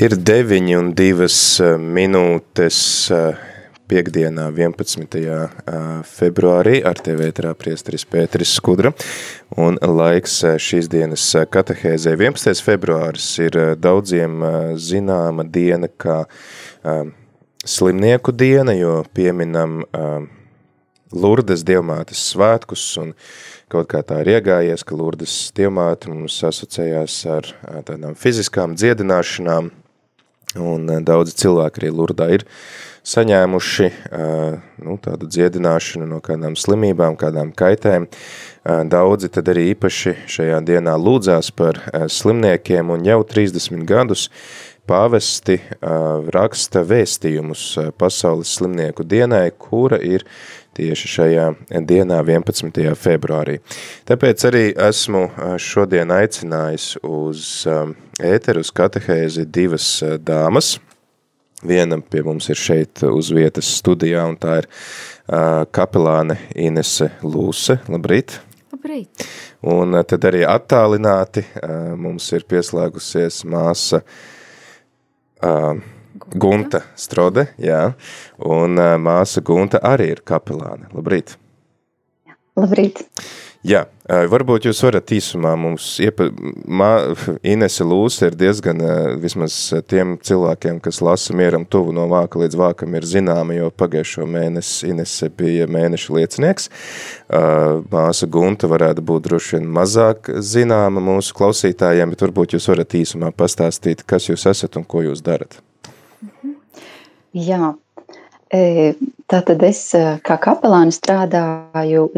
Ir 9 un 2 minūtes piekdienā 11. februārī ar tevi ēterā priesteris Pēteris Skudra. Un laiks šīs dienas katehēzē 11. februāris ir daudziem zināma diena kā slimnieku diena, jo pieminam Lurdes dievmātes svētkus un kaut kā tā ir iegājies, ka Lurdes dievmāte mums asociējās ar tādām fiziskām dziedināšanām un daudzi cilvēki arī Lurdā ir saņēmuši nu, tādu dziedināšanu no kādām slimībām, kādām kaitēm. Daudzi tad arī īpaši šajā dienā lūdzās par slimniekiem un jau 30 gadus pāvesti raksta vēstījumus pasaules slimnieku dienai, kura ir tieši šajā dienā 11. februārī. Tāpēc arī esmu šodien aicinājis uz ēteru uz katehēzi divas dāmas – Viena pie mums ir šeit uz vietas studijā, un tā ir kapelāne Inese Lūse. Labrīt! Labrīt! Un tad arī attālināti mums ir pieslēgusies māsa uh, Gunta. Strode, jā, un uh, māsa Gunta arī ir kapelāne. Labrīt! Labrīt! Jā, varbūt jūs varat īsumā mums iepa... Mā, Inese Lūse ir diezgan, vismaz tiem cilvēkiem, kas lasa mieram tuvu no vāka līdz vākam ir zināma, jo pagājušo mēnesi Inese bija mēneša liecinieks. Māsa Gunta varētu būt droši vien mazāk zināma mūsu klausītājiem, bet varbūt jūs varat īsumā pastāstīt, kas jūs esat un ko jūs darat. Jā, tātad es kā kapelāni strādāju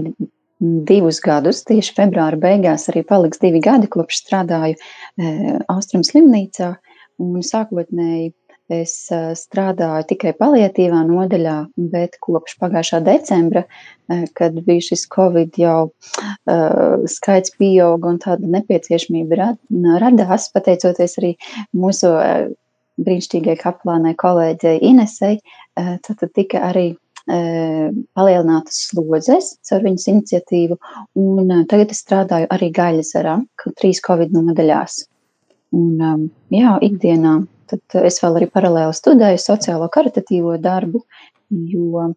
divus gadus. Tieši februāra beigās arī paliks divi gadi, kopš strādāju e, Austrum slimnīcā. Un sākotnēji es e, strādāju tikai palietīvā nodaļā, bet kopš pagājušā decembra, e, kad bija šis covid jau skaits pieauga un tāda nepieciešamība radās, pateicoties arī mūsu brīnišķīgai kaplānai kolēģei Inesei, tad tika arī palielinātas slodzes caur viņas iniciatīvu, un tagad es strādāju arī Gaļasarā, trīs Covid nodaļās. Un, jā, ikdienā tad es vēl arī paralēli studēju sociālo karitatīvo darbu, jo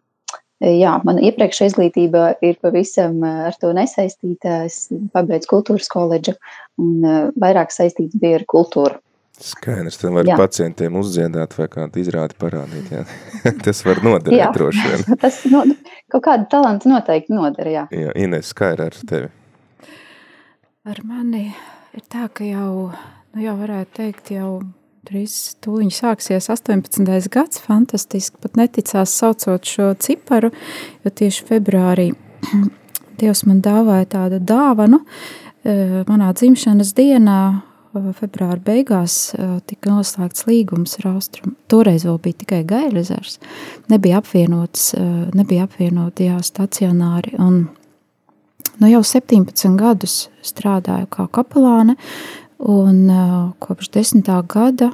Jā, mana iepriekšējā izglītība ir pavisam ar to nesaistīta. Es pabeidzu kultūras koledžu un vairāk saistīts bija ar kultūru. Skaidrs, tad var jā. pacientiem uzdziedāt vai kādu izrādi parādīt, jā. Tas var noderēt jā. droši vien. Tas no, kaut kādu talantu noteikti noder, jā. Jā, Ines, kā ir ar tevi? Ar mani ir tā, ka jau, nu jau varētu teikt, jau drīz tūliņ sāksies 18. gads, fantastiski, pat neticās saucot šo ciparu, jo tieši februārī Dievs man dāvāja tādu dāvanu eh, manā dzimšanas dienā, februāra beigās tika noslēgts līgums ar Austrumu. Toreiz vēl bija tikai Gailezers, nebija apvienots, nebija apvienoti jā, stacionāri. Un, nu, jau 17 gadus strādāju kā kapelāne, un kopš 10. gada,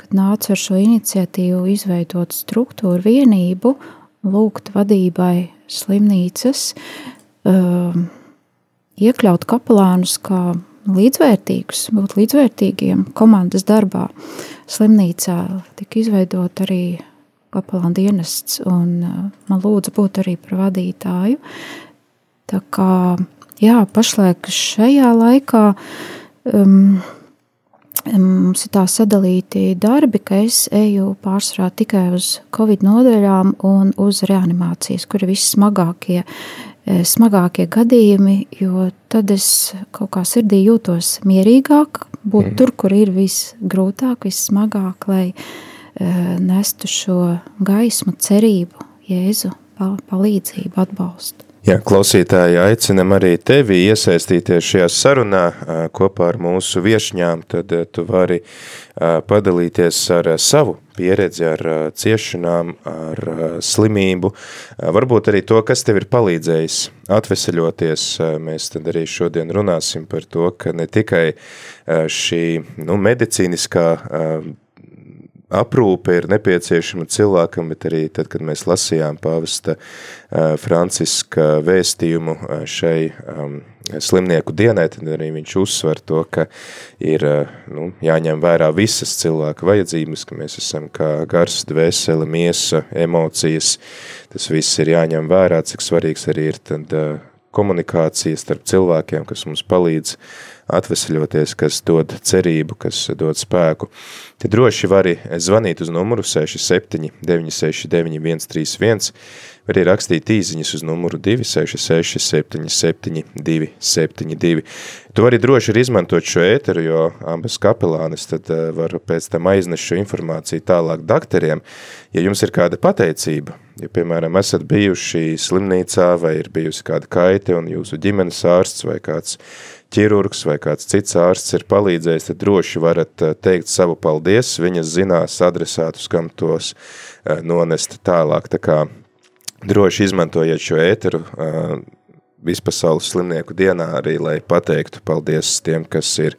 kad nāca ar šo iniciatīvu izveidot struktūru vienību, lūgt vadībai slimnīcas, iekļaut kapelānus kā līdzvērtīgus, būt līdzvērtīgiem komandas darbā. Slimnīcā tika izveidot arī kapelāna dienests, un uh, man lūdza būt arī par vadītāju. Tā kā, jā, pašlaik šajā laikā um, mums ir tā sadalīti darbi, ka es eju pārsvarā tikai uz covid nodaļām un uz reanimācijas, kur ir vissmagākie E, smagākie gadījumi, jo tad es kaut kā sirdī jūtos mierīgāk, būt mm. tur, kur ir visgrūtāk, vissmagāk, lai uh, nestu šo gaismu, cerību, jēzu, palīdzību, atbalstu. Jā, klausītāji, aicinam arī tevi iesaistīties šajā sarunā kopā ar mūsu viešņām, tad tu vari padalīties ar savu pieredzi, ar ciešanām, ar slimību, varbūt arī to, kas tev ir palīdzējis atveseļoties. Mēs tad arī šodien runāsim par to, ka ne tikai šī nu, medicīniskā aprūpe ir nepieciešama cilvēkam, bet arī tad, kad mēs lasījām pāvesta Franciska vēstījumu šai um, slimnieku dienai, tad arī viņš uzsver to, ka ir nu, jāņem vērā visas cilvēka vajadzības, ka mēs esam kā gars, dvēsele, miesa, emocijas, tas viss ir jāņem vērā, cik svarīgs arī ir tad komunikācija starp cilvēkiem, kas mums palīdz atvesaļoties, kas dod cerību, kas dod spēku. Te droši vari zvanīt uz numuru 67 969 131, var arī rakstīt īziņas uz numuru 266 77 272. Tu vari droši arī izmantot šo ēteru, jo abas kapelānes tad var pēc tam aiznest šo informāciju tālāk dakteriem. Ja jums ir kāda pateicība, ja, piemēram, esat bijuši slimnīcā vai ir bijusi kāda kaite un jūsu ģimenes ārsts vai kāds ķirurgs vai kāds cits ārsts ir palīdzējis, tad droši varat eh, teikt savu paldies, viņas zinās adresātus, kam tos eh, nonest tālāk. Tā kā droši izmantojiet šo ēteru eh, vispasaules slimnieku dienā arī, lai pateiktu paldies tiem, kas ir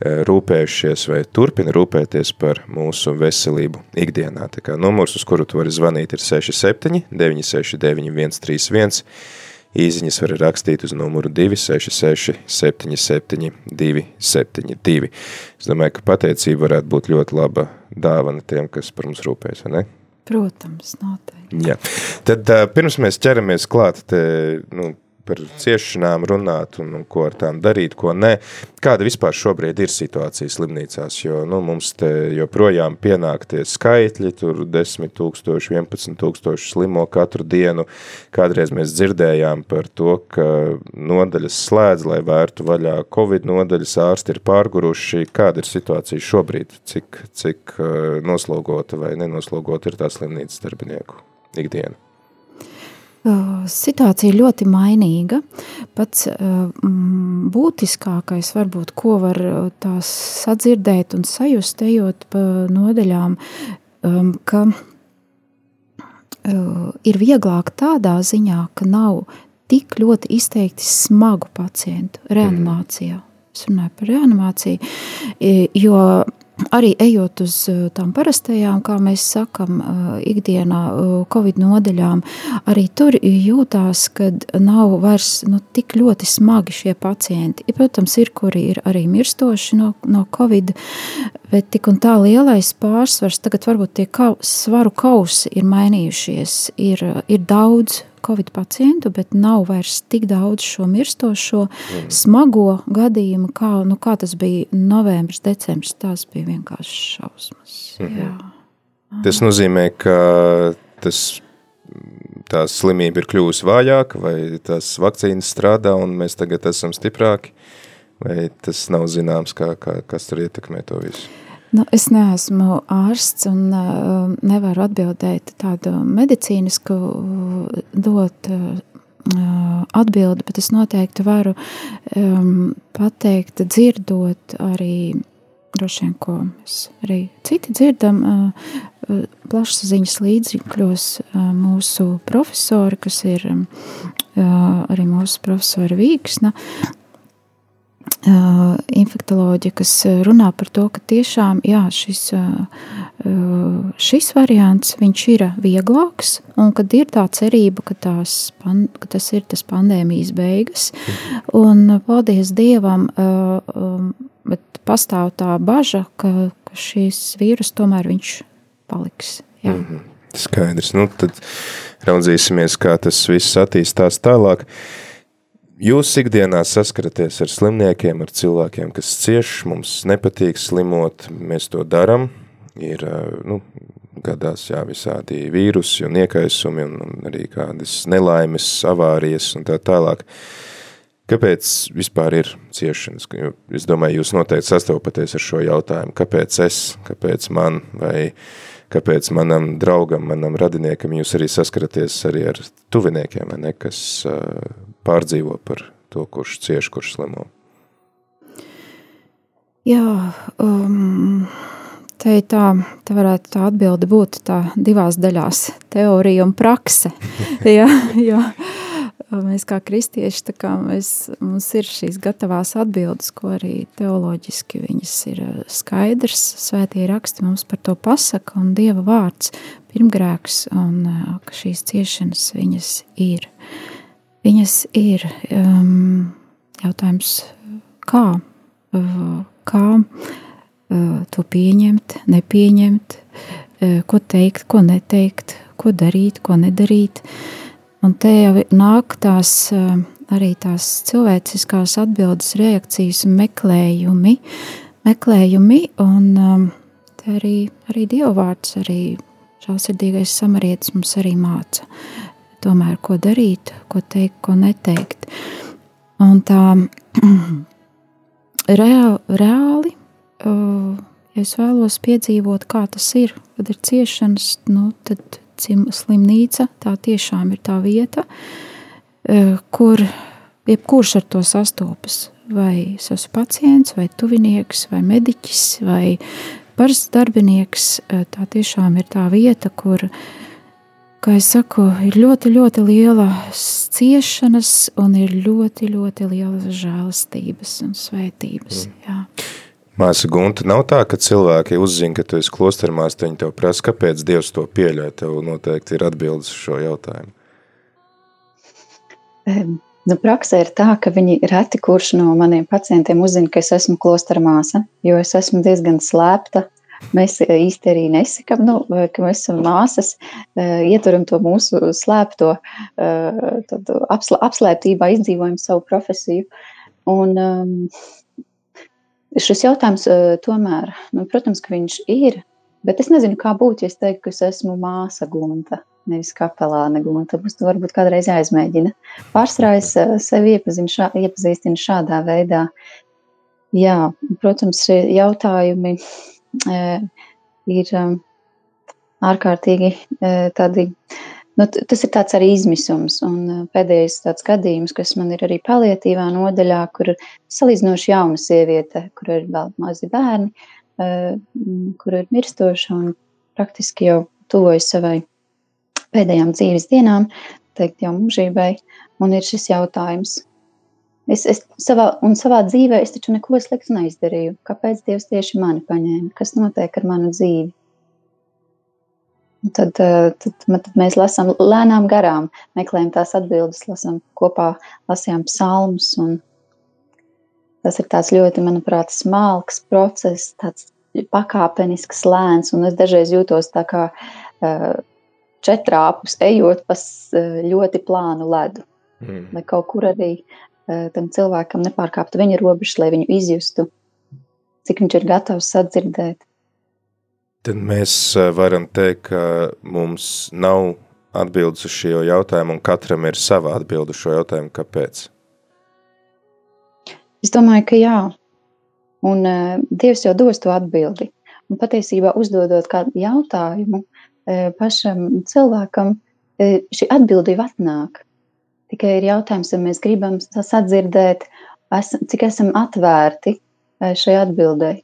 rūpējušies vai turpina rūpēties par mūsu veselību ikdienā. Tā kā numurs, uz kuru tu vari zvanīt, ir 67 969 131 Īziņas var rakstīt uz numuru 266 77 272. Es domāju, ka pateicība varētu būt ļoti laba dāvana tiem, kas par mums rūpēs, vai ne? Protams, noteikti. Jā. Tad pirms mēs ķeramies klāt te, nu, par ciešanām runāt un, un ko ar tām darīt, ko nē. Kāda vispār šobrīd ir situācija slimnīcās, jo nu, mums te joprojām pienāk tie skaitļi, tur 10 tūkstoši, 11 tūkstoši slimo katru dienu. Kādreiz mēs dzirdējām par to, ka nodaļas slēdz, lai vērtu vaļā Covid nodaļas, ārsti ir pārguruši. Kāda ir situācija šobrīd? Cik, cik noslogota vai nenoslogota ir tā slimnīcas darbinieku ikdiena? Situācija ļoti mainīga. Pats būtiskākais, varbūt, ko var tās sadzirdēt un sajust, ejot pa nodeļām, ka ir vieglāk tādā ziņā, ka nav tik ļoti izteikti smagu pacientu reanimācijā. Es runāju par reanimāciju, jo arī ejot uz eh, tām parastajām, kā mēs sakam, eh, ikdienā eh, Covid nodeļām, arī tur jūtās, ka nav vairs nu, tik ļoti smagi šie pacienti. Ja, protams, ir, kuri ir arī mirstoši no, no Covid, bet tik un tā lielais pārsvars, tagad varbūt tie kau, svaru kausi ir mainījušies, ir, ir daudz covid pacientu, bet nav vairs tik daudz šo mirstošo, mm. smago gadījumu, kā, nu, kā tas bija novembris, decembris. Tas bija vienkārši šausmas. Mm -hmm. Tas nozīmē, ka tas, tā slimība ir kļuvusi vājāka, vai tās vakcīnas strādā, un mēs tagad esam stiprāki, vai tas nav zināms, kā, kā, kas tur ietekmē to visu? Nu, es neesmu ārsts un uh, nevaru atbildēt tādu medicīnisku uh, dot uh, atbildi, bet es noteikti varu um, pateikt, dzirdot arī droši vien, ko mēs arī citi dzirdam, uh, plašsaziņas līdzekļos uh, mūsu profesori, kas ir uh, arī mūsu profesori Vīksna, Infektoloģija, kas runā par to, ka tiešām jā, šis, šis variants ir vieglāks, un kad ir tā cerība, ka, tās, ka tas ir tas pandēmijas beigas. Un, paldies Dievam, um, bet pastāv tā baža, ka, ka šis vīrus tomēr paliks. Jā. -hmm. Skaidrs. Nu, tad raudzīsimies, kā tas viss attīstās tālāk. Uh, Jūs ikdienā saskaraties ar slimniekiem, ar cilvēkiem, kas cieš, mums nepatīk slimot, mēs to daram, ir, nu, gadās jā, visādi vīrusi un iekaisumi un, un arī kādas nelaimes, avārijas un tā tālāk. Kāpēc vispār ir ciešanas? Es domāju, jūs noteikti sastopaties ar šo jautājumu. Kāpēc es, kāpēc man, vai kāpēc manam draugam, manam radiniekam jūs arī saskaraties arī ar tuviniekiem, ne, kas pārdzīvo par to, kurš cieš, kurš slimo. Jā, um, te tā, te varētu tā atbilde būt tā divās daļās – teorija un prakse. jā, jā. Mēs kā kristieši, tā kā mēs, mums ir šīs gatavās atbildes, ko arī teoloģiski viņas ir skaidrs, svētie raksti mums par to pasaka, un Dieva vārds pirmgrēks, un ka šīs ciešanas viņas ir. Viņas ir um, jautājums, kā, kā to pieņemt, nepieņemt, ko teikt, ko neteikt, ko darīt, ko nedarīt. Uh, Un te jau nāk tās arī tās cilvēciskās atbildes, reakcijas un meklējumi, meklējumi un um, arī, arī dievvvārds, arī žālsirdīgais samarietis mums arī māca. Tomēr, ko darīt, ko teikt, ko neteikt. Un tā reāli, reāli uh, ja es vēlos piedzīvot, kā tas ir, kad ir ciešanas, nu, tad slimnīca tā tiešām ir tā vieta, e, kur jebkurš ar to sastopas. Vai es esmu pacients, vai tuvinieks, vai mediķis, vai parasts darbinieks. E, tā tiešām ir tā vieta, kur, kā es saku, ir ļoti, ļoti liela ciešanas un ir ļoti, ļoti lielas žēlastības un svētības. Mm. Māsa Gunta, nav tā, ka cilvēki uzzina, ka tu esi klostermās, viņi tev prasa, kāpēc Dievs to pieļauj, tev noteikti ir atbildes uz šo jautājumu. Um, nu, praksē ir tā, ka viņi reti kurš no maniem pacientiem uzzina, ka es esmu klostermāsa, jo es esmu diezgan slēpta. Mēs īsti arī nesakām, nu, ka mēs esam māsas, ieturam to mūsu slēpto, apslēptībā izdzīvojam savu profesiju. Un, um, Šis jautājums tomēr, nu, protams, ka viņš ir, bet es nezinu, kā būtu, ja es teiktu, ka es esmu māsa glunta, nevis kapelāne glunta. Mums to varbūt kādreiz jāizmēģina. Pārsvarā es sevi šā, iepazīstinu šādā veidā. Jā, protams, jautājumi ir ārkārtīgi tādi Nu, tas ir tāds arī izmisums. Un pēdējais tāds gadījums, kas man ir arī palietīvā nodaļā, kur ir salīdzinoši jauna sieviete, kur ir vēl mazi bērni, kur ir mirstoša un praktiski jau tuvojas savai pēdējām dzīves dienām, teikt jau mūžībai, un ir šis jautājums. Es, es savā, un savā dzīvē es taču neko sliktu neizdarīju. Kāpēc Dievs tieši mani paņēma? Kas notiek ar manu dzīvi? Tad, eh, tad, tad mēs lasām lēnām garām, meklējam tās atbildes, lasām kopā, lasījām psalmus. Tas ir tāds ļoti, manuprāt, smalks process, tāds pakāpenisks lēns, un es dažreiz jūtos tā kā uh, četrāpus ejot pa uh, ļoti plānu ledu. Mm. Lai kaut kur arī tam cilvēkam nepārkāptu viņa robežas, lai viņu izjustu, cik viņš ir gatavs sadzirdēt. Tad mēs eh, varam teikt, ka mums nav atbildes uz šo jautājumu, un katram ir sava atbilde uz šo jautājumu. Kāpēc? Es domāju, ka jā. Un uh, Dievs jau dos to atbildi. Un patiesībā uzdodot kādu jautājumu pašam cilvēkam, šī atbilde jau atnāk. Tikai ir jautājums, vai mēs gribam sadzirdēt, esam, cik esam atvērti uh, šai atbildēji.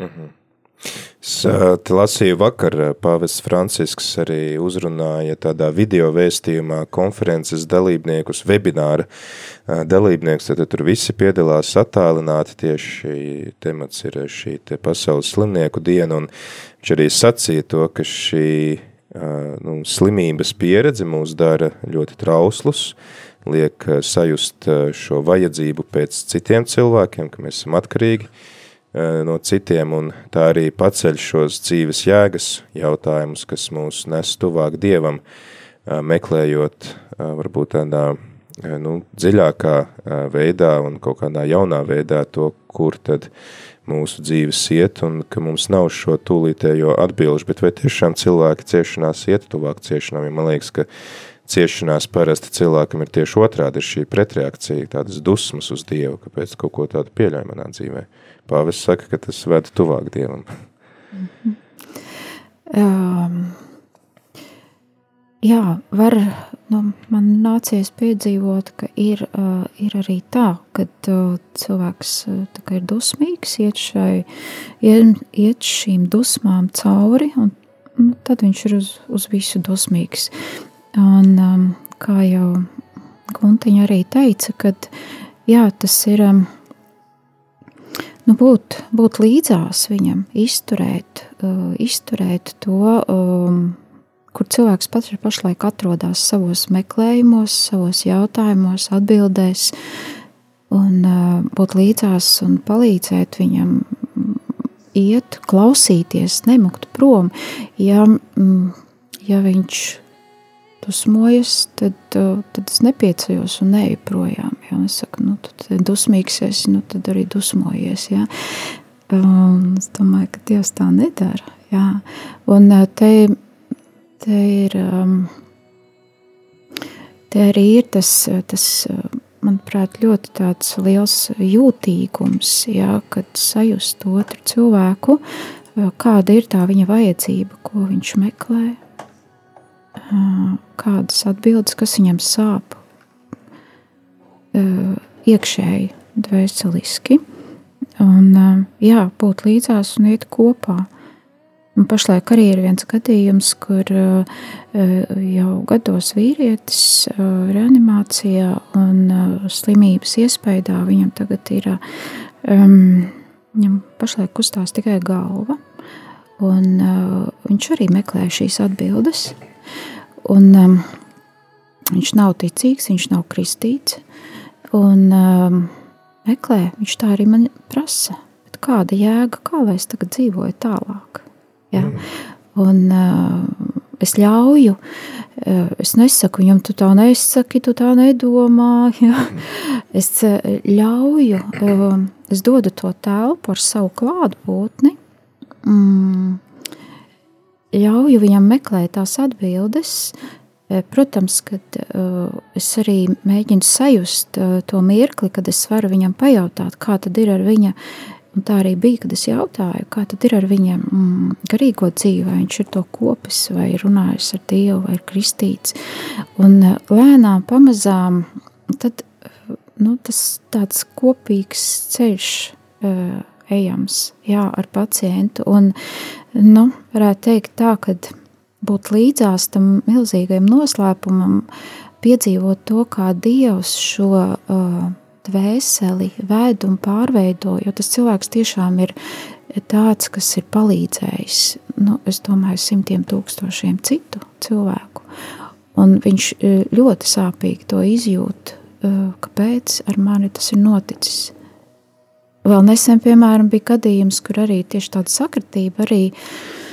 Mm -hmm. Es te lasīju vakar, Pāvests Francisks arī uzrunāja tādā video vēstījumā konferences dalībniekus, webināra dalībniekus, tad tur visi piedalās attālināti, tieši temats ir šī te pasaules slimnieku diena, un viņš arī sacīja to, ka šī nu, slimības pieredze mūs dara ļoti trauslus, liek sajust šo vajadzību pēc citiem cilvēkiem, ka mēs esam atkarīgi, no citiem, un tā arī paceļ šos dzīves jēgas jautājumus, kas mūs nes tuvāk Dievam, meklējot varbūt tādā nu, dziļākā veidā un kaut kādā jaunā veidā to, kur tad mūsu dzīves iet, un ka mums nav šo tūlītējo atbilžu, bet vai tiešām cilvēki ciešanās iet tuvāk ciešanām, ja man liekas, ka ciešanās parasti cilvēkam ir tieši otrādi, ir šī pretreakcija, tādas dusmas uz Dievu, kāpēc kaut ko tādu pieļauj manā dzīvē. Pāvis saka, ka tas ved tuvāk Dievam. Mm -hmm. Um, jā, var, nu, man nācies piedzīvot, ka ir, uh, ir arī tā, ka uh, cilvēks uh, ir dusmīgs, iet, šai, iet, iet šīm dusmām cauri, un nu, tad viņš ir uz, uz visu dusmīgs. Un, um, kā jau Guntiņa arī teica, kad jā, tas ir. Um, nu, būt, būt līdzās viņam, izturēt, uh, izturēt to, um, kur cilvēks pats ir pašlaik atrodas savos meklējumos, savos jautājumos, atbildēs, un uh, būt līdzās un palīdzēt viņam iet, klausīties, nemukt prom, ja, mm, ja viņš dusmojas, tad, tad es nepiecējos un neju projām. Ja? Es saku, nu, tu dusmīgs esi, nu, tad arī dusmojies. Ja? Un es domāju, ka Dievs tā nedara. Ja? Un te, te ir, te arī ir tas, tas manuprāt, ļoti tāds liels jūtīgums, ja? kad sajust otru cilvēku, kāda ir tā viņa vajadzība, ko viņš meklē kādas atbildes, kas viņam sāp iekšēji, dvēseliski. Un, jā, būt līdzās un iet kopā. Un pašlaik arī ir viens gadījums, kur jau gados vīrietis reanimācijā un slimības iespējā viņam tagad ir, um, viņam pašlaik kustās tikai galva. Un, uh, viņš arī meklē šīs atbildes. Un, um, viņš nav ticīgs, viņš nav kristīts. Un, um, meklē, viņš tā arī man prasa. Kāda jēga, kā lai es tagad dzīvoju tālāk? Ja? Mm. Un, uh, es ļauju, uh, es nesaku viņam, tu tā nesaki, tu tā nedomā. Ja? Es uh, ļauju, es dodu to telpu ar savu klātbūtni. Mm, ļauju viņam meklēt tās atbildes. Protams, kad uh, es arī mēģinu sajust uh, to mirkli, kad es varu viņam pajautāt, kā tad ir ar viņa. Un tā arī bija, kad es jautāju, kā tad ir ar viņa mm, garīgo dzīvi, vai viņš ir to kopis, vai runājis ar Dievu, vai ir kristīts. Un uh, lēnām, pamazām, tad nu, tas tāds kopīgs ceļš uh, ejams jā, ar pacientu. Un, nu, varētu teikt tā, ka būt līdzās tam milzīgajam noslēpumam, piedzīvot to, kā Dievs šo uh, dvēseli ved un pārveido, jo tas cilvēks tiešām ir tāds, kas ir palīdzējis, nu, es domāju, simtiem tūkstošiem citu cilvēku. Un viņš uh, ļoti sāpīgi to izjūt, uh, kāpēc ar mani tas ir noticis. Vēl nesen, piemēram, bija gadījums, kur arī tieši tāda sakritība, arī mm,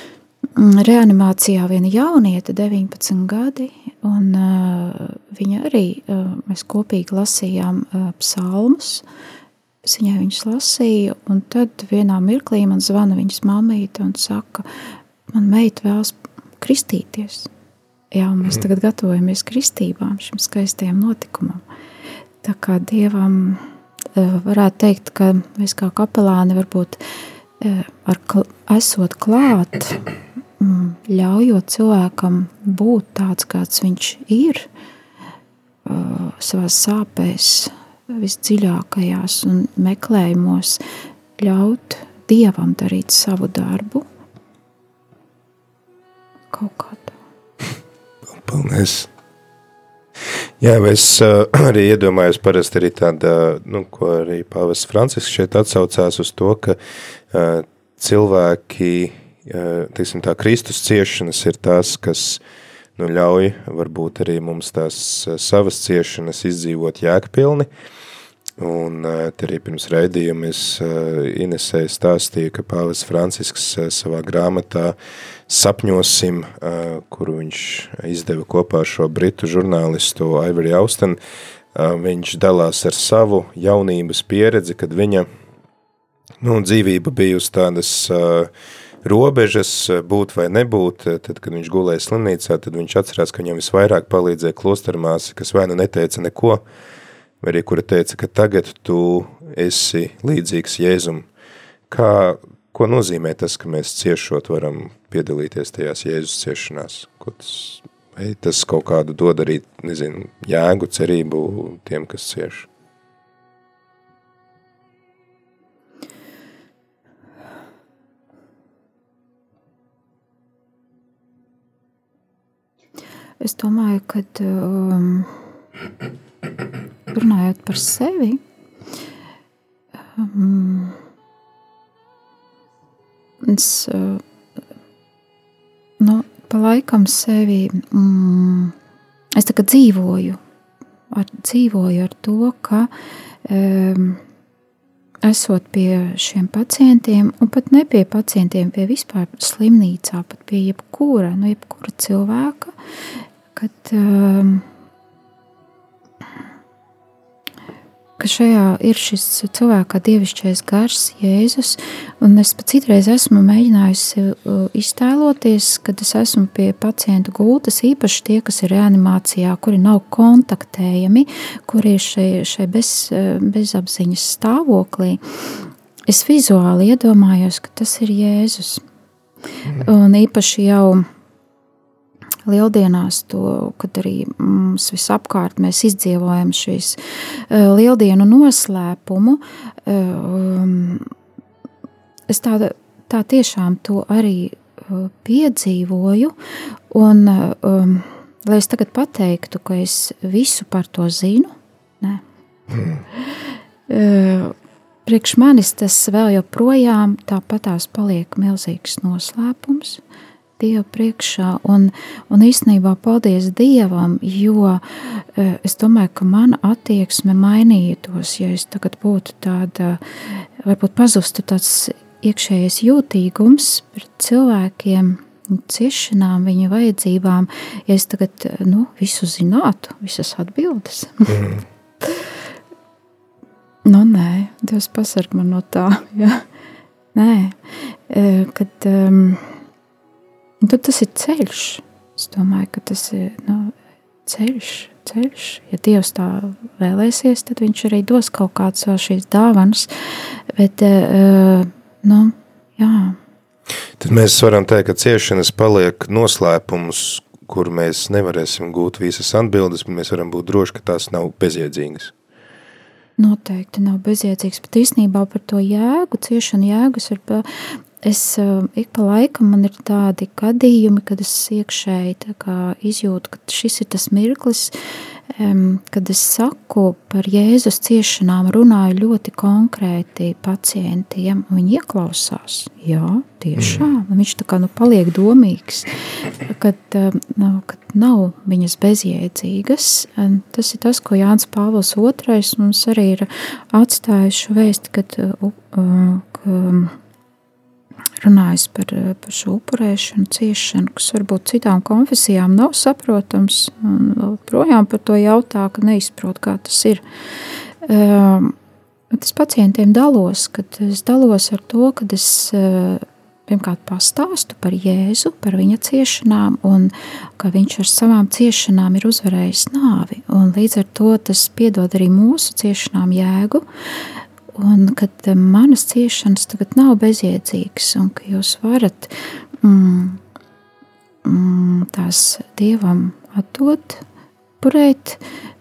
reanimācijā viena jaunieta, 19 gadi, un uh, viņa arī, uh, mēs kopīgi lasījām uh, psalmus, es viņai viņus lasīju, un tad vienā mirklī man zvana viņas mamīte un saka, man meita vēlas kristīties. Jā, mēs mhm. tagad gatavojamies kristībām, šim skaistajam notikumam. Tā kā Dievam Eh, varētu teikt, ka mēs kā kapelāni varbūt eh, ar kl esot klāt, mm, ļaujot cilvēkam būt tāds, kāds viņš ir, eh, savās sāpēs, visdziļākajās un meklējumos, ļaut Dievam darīt savu darbu. Kaut kā tā. Paldies! Jā, es uh, arī iedomājos parasti arī tāda, nu, ko arī Pāvests Francisks šeit atsaucās uz to, ka uh, cilvēki, uh, teiksim tā, Kristus ciešanas ir tās, kas, nu, ļauj varbūt arī mums tās uh, savas ciešanas izdzīvot jēgpilni, un uh, arī pirms raidījuma es uh, Inesēju stāstīju, ka Pāvests Francisks uh, savā grāmatā uh, sapņosim, kuru viņš izdeva kopā ar šo britu žurnālistu Ivory Austin. Viņš dalās ar savu jaunības pieredzi, kad viņa nu, dzīvība bija uz tādas robežas, būt vai nebūt. Tad, kad viņš gulēja slimnīcā, tad viņš atcerās, ka viņam visvairāk palīdzēja klostermāsa, kas vai nu neteica neko, vai arī kura teica, ka tagad tu esi līdzīgs Jēzum. Kā, ko nozīmē tas, ka mēs ciešot varam piedalīties tajās Jēzus ciešanās, ko tas, vai tas kaut kādu dod arī, nezinu, jēgu, cerību tiem, kas cieš. Es domāju, ka um, runājot par sevi, um, es uh, nu, pa laikam sevi um, es dzīvoju, ar, dzīvoju ar to, ka um, esot pie šiem pacientiem, un pat ne pie pacientiem, pie vispār slimnīcā, pat pie jebkura, nu, jebkura cilvēka, kad, um, ka šajā ir šis cilvēka dievišķais gars, Jēzus, es pat citreiz esmu mēģinājusi iztēloties, kad es esmu pie pacientu gultas, īpaši tie, kas ir reanimācijā, kuri nav kontaktējami, kuri ir šai, šai bez, uh, bezapziņas stāvoklī. Es vizuāli iedomājos, ka tas ir Jēzus. Un īpaši jau lieldienās, to, kad arī mums visapkārt mēs izdzīvojam šīs uh, lieldienu noslēpumu, uh, es tāda, tā tiešām to arī uh, piedzīvoju, un um, lai es tagad pateiktu, ka es visu par to zinu, ne. Mm. Uh, priekš manis tas vēl joprojām tāpatās paliek milzīgs noslēpums. Dieva priekšā. Un, un īstenībā paldies Dievam, jo e, es domāju, ka mana attieksme mainītos, ja es tagad būtu tāda, varbūt pazustu tāds iekšējais jūtīgums pret cilvēkiem, ciešanām, viņa vajadzībām, ja es tagad nu, visu zinātu, visas atbildes. Mm. nu, nē, Dievs pasarg man no tā. Ja? Nē, e, kad um, Un tad tas ir ceļš. Es domāju, ka tas ir nu, ceļš, ceļš. Ja Dievs tā vēlēsies, tad Viņš arī dos kaut kādas vēl šīs dāvanas. Bet, uh, nu, jā. Tad mēs varam teikt, ka ciešanas paliek noslēpums, kur mēs nevarēsim gūt visas atbildes, bet mēs varam būt droši, ka tās nav bezjēdzīgas. Noteikti nav bezjēdzīgs, bet īstenībā par to jēgu, ciešanu jēgas ir Es uh, ik pa laikam man ir tādi gadījumi, kad es iekšēji izjūtu, ka šis ir tas mirklis, kad es saku par Jēzus ciešanām, runāju ļoti konkrēti pacientiem. Viņi ieklausās, jā, tiešām. Mm. Viņš tā kā nu, paliek domīgs, kad, um, kad nav viņas bezjēdzīgas. Tas ir tas, ko Jānis Pāvils II mums arī ir atstājis šo vēsti, kad, uh, uh, ka, runājis par, par šo upurēšanu, ciešanu, kas varbūt citām konfesijām nav saprotams, un vēl projām par to jautā, ka neizprot, kā tas ir. Um, es pacientiem dalos, kad es dalos ar to, kad es uh, pirmkārt pastāstu par Jēzu, par viņa ciešanām, un ka viņš ar savām ciešanām ir uzvarējis nāvi. Un līdz ar to tas piedod arī mūsu ciešanām jēgu, un ka manas ciešanas tagad nav bezjēdzīgas, un ka jūs varat mm, mm, tās dievam atdot, purēt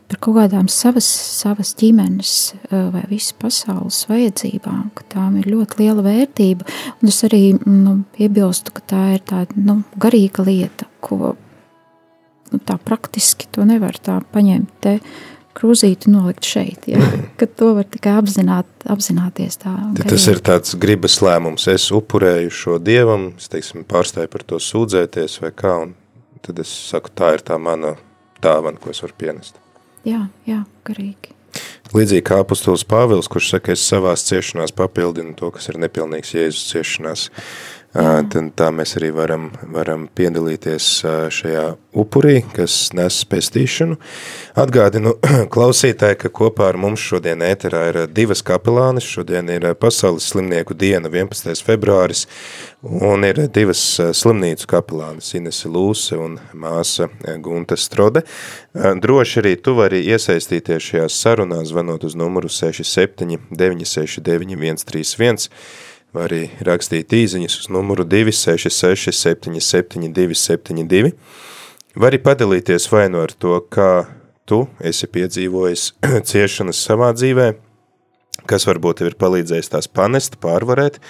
par kaut kādām savas, savas ģimenes eh, vai visas pasaules vajadzībām, ka tām ir ļoti liela vērtība. Un es arī nu, piebilstu, ka tā ir tāda nu, garīga lieta, ko nu, tā praktiski to nevar tā paņemt. Te, krūzīti nolikt šeit. Ja? Mm. Kad to var tikai apzināt, apzināties. Tā, tas ir tāds gribas lēmums. Es upurēju šo dievam, es teiksim, pārstāju par to sūdzēties vai kā, un tad es saku, tā ir tā mana dāvana, ko es varu pienest. Jā, jā, garīgi. Līdzīgi kā apustulis Pāvils, kurš saka, es savās ciešanās papildinu to, kas ir nepilnīgs Jēzus ciešanās. Tad tā mēs arī varam, varam piedalīties šajā upurī, kas nes pestīšanu. Atgādinu klausītāji, ka kopā ar mums šodien ēterā ir divas kapelānes, šodien ir Pasaules slimnieku diena 11. februāris, un ir divas slimnīcu kapelānes, Inese Lūse un māsa Gunta Strode. Droši arī tu vari iesaistīties šajās sarunās, zvanot uz numuru 67 969 131, var arī rakstīt īziņas uz numuru 266 77 272, var arī padalīties vai nu ar to, kā tu esi piedzīvojis ciešanas savā dzīvē, kas varbūt ir palīdzējis tās panest, pārvarēt,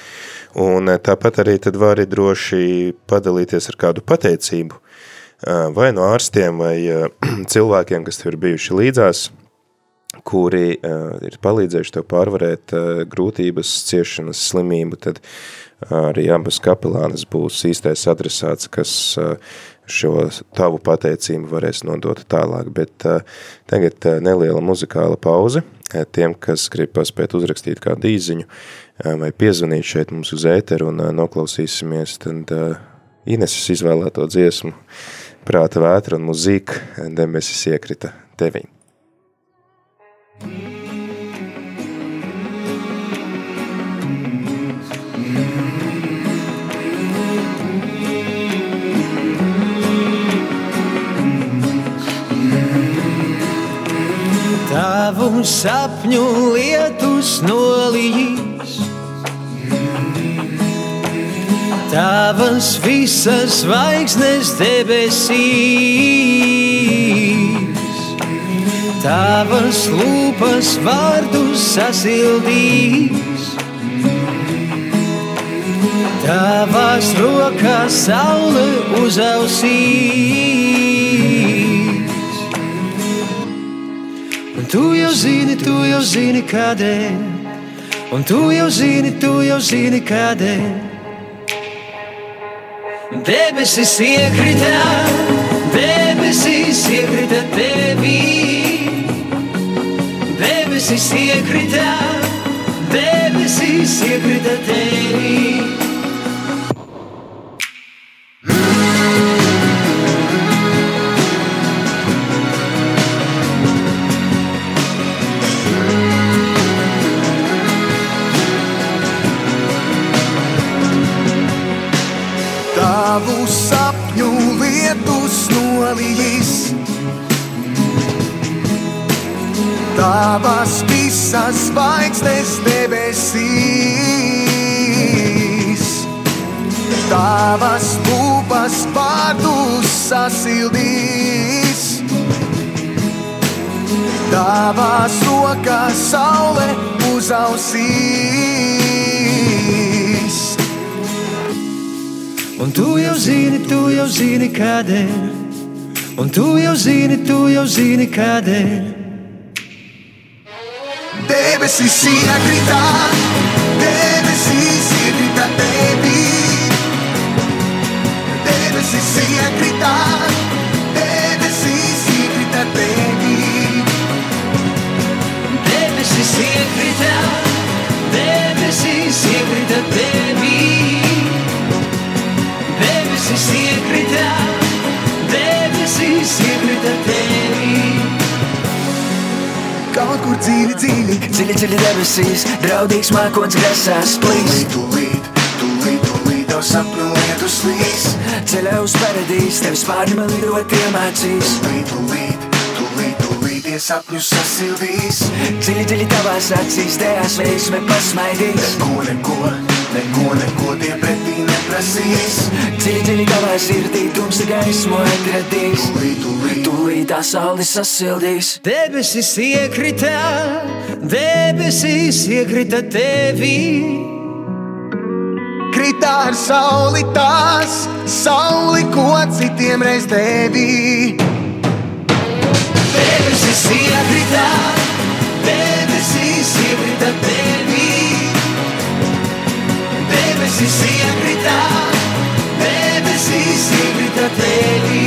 un eh, tāpat arī tad vari droši padalīties ar kādu pateicību, eh, vai no ārstiem, vai eh, cilvēkiem, kas tev ir bijuši līdzās, kuri ir palīdzējuši tev pārvarēt grūtības, ciešanas, slimību, tad arī abas kapelānas būs īstais adresāts, kas šo tavu pateicību varēs nodot tālāk, bet tagad neliela muzikāla pauze – tiem, kas grib paspēt uzrakstīt kādu īziņu vai piezvanīt šeit mums uz ēteru un noklausīsimies, tad Ineses izvēlēto dziesmu prāta vētra un muzīka debesis iekrita tevī. Tavu sapņu lietus nolīs. Tavas visas zvaigznes debesīs, tavas lūpas vārdus sasildīs. Tavās rokās saule uzausīs. Un tu jau zini, tu jau zini, kādēļ. Un tu jau zini, tu jau zini, kādēļ. Debesis iekrita, debesis iekrita tevī. Debesis iekrita, debesis iekrita tevī. Tavas visas zvaigznes debesīs. Tavas lūpas vārdus sasildīs. Tavās rokās saule uzausīs. Un tu jau zini, tu jau zini, kādēļ. Un tu jau zini, tu jau zini, kādēļ debesis iekrita, debesis iekrita tevī. Debesis iekrita, debesis dziļi, dziļi, dziļi, dziļi debesīs, draudīgs mākons grasās plīs. Tūlīt, tūlīt, tūlīt, tev sapņu lietu slīs. Ceļā uz paradīs, tev spārni man lidot iemācīs. Tūlīt, tūlīt, tūlīt, tūlīt, tie sapņu sasildīs. Dziļi, dziļi tavās acīs, tajās veiksme pasmaidīs. Neko, neko, neko, neko tie pretī Dziļi, dziļi tavā sirdī, tumsa gaismu atradīs. Tūlīt, tā saule sasildīs. Debesis iekrita, debesis iekrita tevī. Krita ar sauli tās, sauli, ko citiem reiz devī. Debesis iekrita, debesis iekrita tevī. Debesis iekrita, debesis iekrita tevī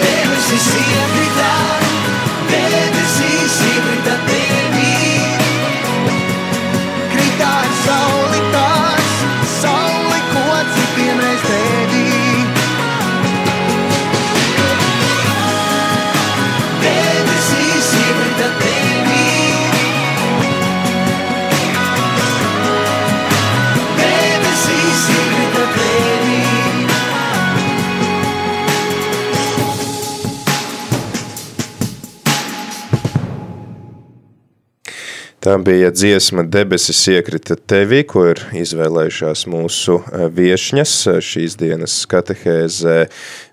debesīs iekrita, debesīs iekrita tevī. Kritā Tā bija dziesma Debesis iekrita tevī, ko ir izvēlējušās mūsu viešņas šīs dienas katehēzē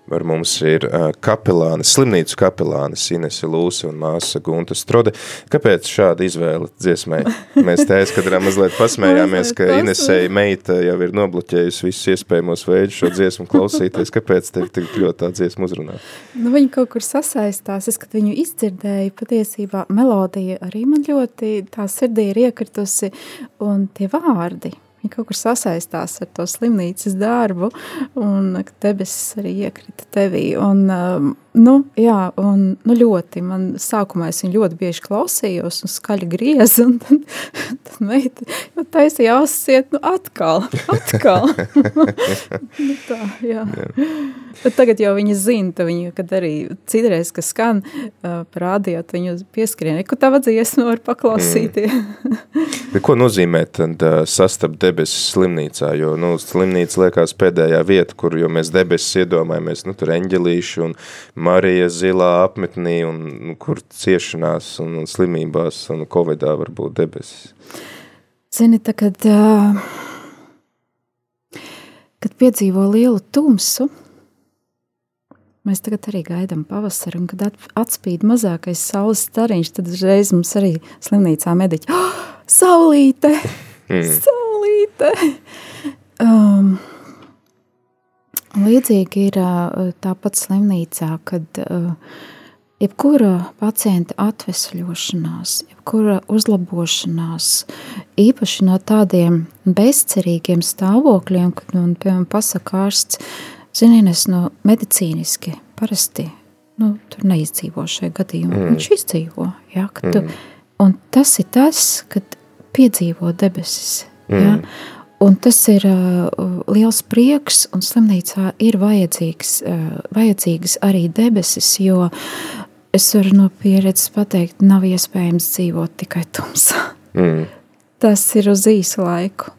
Ar mums ir kapelāne, slimnīcu kapelāne Inese Lūse un māsa Gunta Strode. Kāpēc šāda izvēle dziesmai? Mēs te aizkadrā mazliet pasmējāmies, ka Inesei meita jau ir nobloķējusi visus iespējamos veidus šo dziesmu klausīties. Kāpēc tev tik ļoti tā dziesma uzrunā? Nu, viņa kaut kur sasaistās. Es, kad viņu izdzirdēju, patiesībā melodija arī man ļoti tā sirdī ir iekritusi un tie vārdi Viņi kaut kur sasaistās ar to slimnīcas darbu, un debesis arī iekrita tevī. Un, um, nu, jā, un, nu, ļoti. Man sākumā es viņu ļoti bieži klausījos un skaļi griezu, un tad, tad meita nu, taisīja ausis iet, nu, atkal, atkal. nu, tā, jā. jā. Bet tagad jau viņa zina, viņa, kad arī citreiz, kas skan uh, parādījot, viņu pieskrien, ko tā dziesma var paklausīties. mm. ko nozīmē tad uh, sastapt debesis slimnīcā, jo, nu, slimnīca liekas pēdējā vieta, kur, mēs debesis iedomājamies, nu, tur eņģelīši un Marija zilā apmetnī un nu, kur ciešanās un, un slimībās un covidā var būt debesis. Zini, tā, kad, kad piedzīvo lielu tumsu, Mēs tagad arī gaidām pavasari, un kad atspīd mazākais saules stariņš, tad uzreiz mums arī slimnīcā mediķi oh, – saulīte! Mm. Saulīte! Um, līdzīgi ir uh, tāpat slimnīcā, kad uh, jebkura pacienta atvesļošanās, jebkura uzlabošanās, īpaši no tādiem bezcerīgiem stāvokļiem, kad, un, piemēram, pasaka ārsts – Ziniet, es no medicīniski parasti nu, tur neizdzīvo šajā gadījumā. Mm. Viņš izdzīvo. Ja, tu, mm. Un tas ir tas, kad piedzīvo debesis. Mm. Ja, un tas ir uh, liels prieks, un slimnīcā ir vajadzīgs, uh, vajadzīgas arī debesis, jo es varu no pieredzes pateikt, nav iespējams dzīvot tikai tumsā. Mm. Tas ir uz īsu laiku.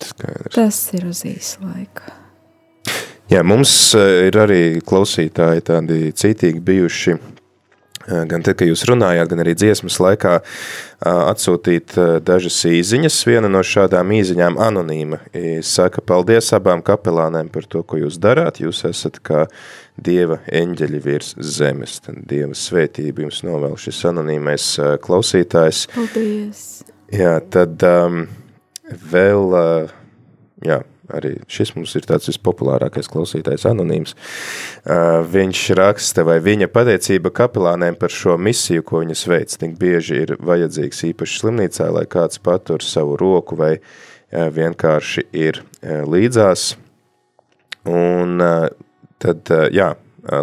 Skaidrs. Tas ir uz īsu laiku. Jā, mums eh, ir arī klausītāji tādi citīgi bijuši, gan te, ka jūs runājāt, gan arī dziesmas laikā atsūtīt dažas īziņas. Viena no šādām īziņām anonīma saka paldies abām kapelānēm par to, ko jūs darāt. Jūs esat kā Dieva eņģeļi virs zemes. Tad Dieva svētība jums novēl šis anonīmais klausītājs. Paldies! Jā, tad um, vēl, uh, jā, arī šis mums ir tāds vispopulārākais klausītājs anonīms. Viņš raksta, vai viņa pateicība kapelāniem par šo misiju, ko viņas veids, tik bieži ir vajadzīgs īpaši slimnīcā, lai kāds patur savu roku vai vienkārši ir līdzās. Un tad, jā,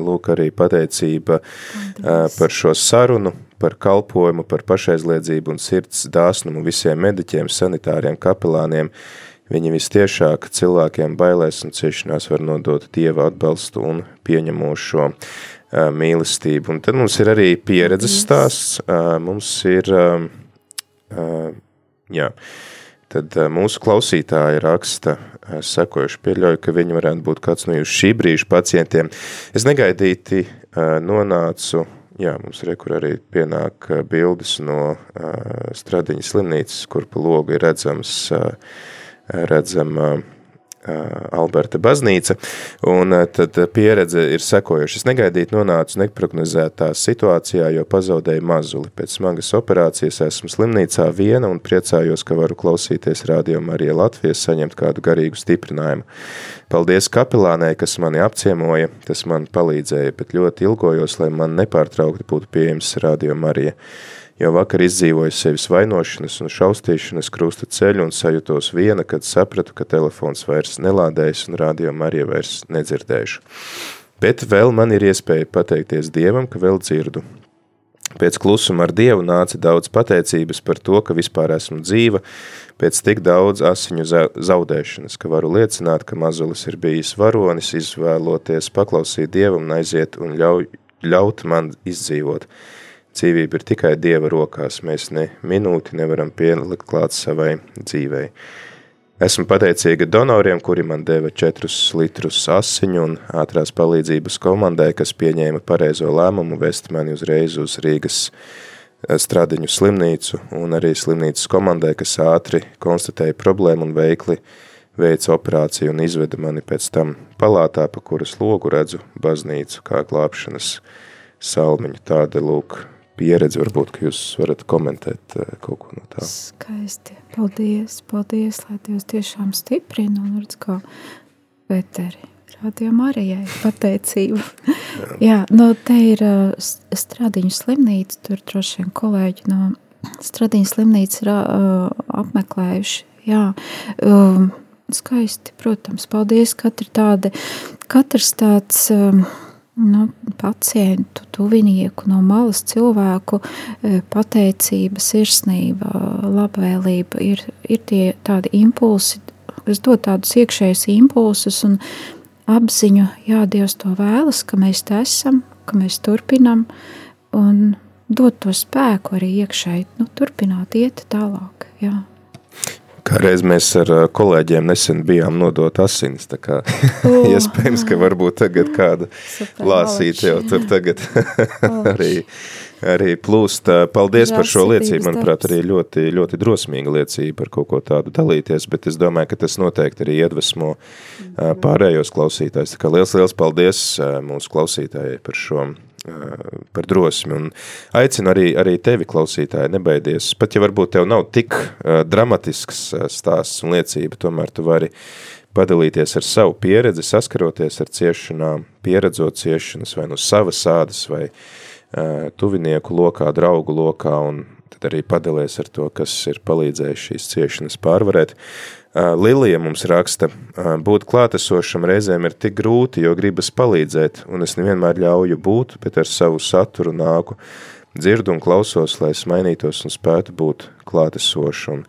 lūk arī pateicība Paldies. par šo sarunu, par kalpojumu, par pašaizliedzību un sirds dāsnumu visiem mediķiem, sanitāriem, kapelāniem, uh, Viņi vistiešāk cilvēkiem bailēs un ciešanās var nodot Dieva atbalstu un pieņemošo uh, mīlestību. Un tad mums ir arī pieredzes stāsts. Uh, mums ir, uh, jā, tad mūsu klausītāji raksta sekojuši pieļauju, ka viņi varētu būt kāds no jūs šī brīža pacientiem. Es negaidīti nonācu Jā, mums ir kur arī pienāk bildes no uh, Stradiņa slimnīcas, kur pa logu ir redzams uh, redzama Alberta baznīca, un tad pieredze ir sekojuša. Es negaidīt nonācu neprognozētā situācijā, jo pazaudēju mazuli. Pēc smagas operācijas esmu slimnīcā viena un priecājos, ka varu klausīties Radio Marija Latvijas, saņemt kādu garīgu stiprinājumu. Paldies kapelānei, kas mani apciemoja, tas man palīdzēja, bet ļoti ilgojos, lai man nepārtraukti būtu pieejams Radio Marija. Jau vakar izdzīvoju sevis vainošanas un šaustīšanas krusta ceļu un sajutos viena, kad sapratu, ka telefons vairs nelādējas un rādījuma arī vairs nedzirdēšu. Bet vēl man ir iespēja pateikties Dievam, ka vēl dzirdu. Pēc klusuma ar Dievu nāca daudz pateicības par to, ka vispār esmu dzīva, pēc tik daudz asiņu zaudēšanas, ka varu liecināt, ka mazulis ir bijis varonis, izvēloties paklausīt Dievam un aiziet un ļauj, ļaut man izdzīvot. Dzīvība ir tikai Dieva rokās, mēs ne minūti nevaram pielikt klāt savai dzīvei. Esmu pateicīga donoriem, kuri man deva 4 litrus asiņu un ātrās palīdzības komandai, kas pieņēma pareizo lēmumu vest mani uzreiz uz Rīgas Stradiņu slimnīcu un arī slimnīcas komandai, kas ātri konstatēja problēmu un veikli veica operāciju un izveda mani pēc tam palātā, pa kuras logu redzu baznīcu kā glābšanas salmiņu. Tāda, lūk, pieredze varbūt, ka jūs varat komentēt eh, kaut ko no tā. Skaisti. Paldies, paldies, lai Dievs tiešām stiprina un redz, kā Peteri. Radio Marijai pateicību. Jā, Jā nu, te ir uh, Stradiņu slimnīca, tur droši vien kolēģi no Stradiņu slimnīca ir uh, apmeklējuši. Jā, um, skaisti, protams, paldies, katri tādi, katrs tāds um, nu, pacientu, tuvinieku, no malas cilvēku uh, pateicība, sirsnība, labvēlība ir, ir tie tādi impulsi, kas dod tādus iekšējus impulsus un apziņu, jā, Dievs to vēlas, ka mēs te esam, ka mēs turpinam un dot to spēku arī iekšēji, nu, turpināt iet tālāk, jā. Kādreiz mēs ar kolēģiem nesen bijām nodot asinis, tā kā oh, iespējams, ka varbūt tagad kāda lāsīt jau tur tagad arī arī plūst. Paldies par šo liecību, manuprāt, arī ļoti, ļoti drosmīga liecība par kaut ko tādu dalīties, bet es domāju, ka tas noteikti arī iedvesmo pārējos klausītājs. Tā kā liels, liels paldies mūsu klausītājai par šo par drosmi un aicinu arī, arī tevi klausītāji, nebaidies, pat ja varbūt tev nav tik dramatisks stāsts un liecība, tomēr tu vari padalīties ar savu pieredzi, saskaroties ar ciešanām, pieredzot ciešanas vai no savas sādas vai uh, tuvinieku lokā, draugu lokā, un tad arī padalies ar to, kas ir palīdzējis šīs ciešanas pārvarēt. Lilija mums raksta, būt klātesošam reizēm ir tik grūti, jo gribas palīdzēt, un es nevienmēr ļauju būt, bet ar savu saturu nāku, dzirdu un klausos, lai es mainītos un spētu būt klātesošu. Un,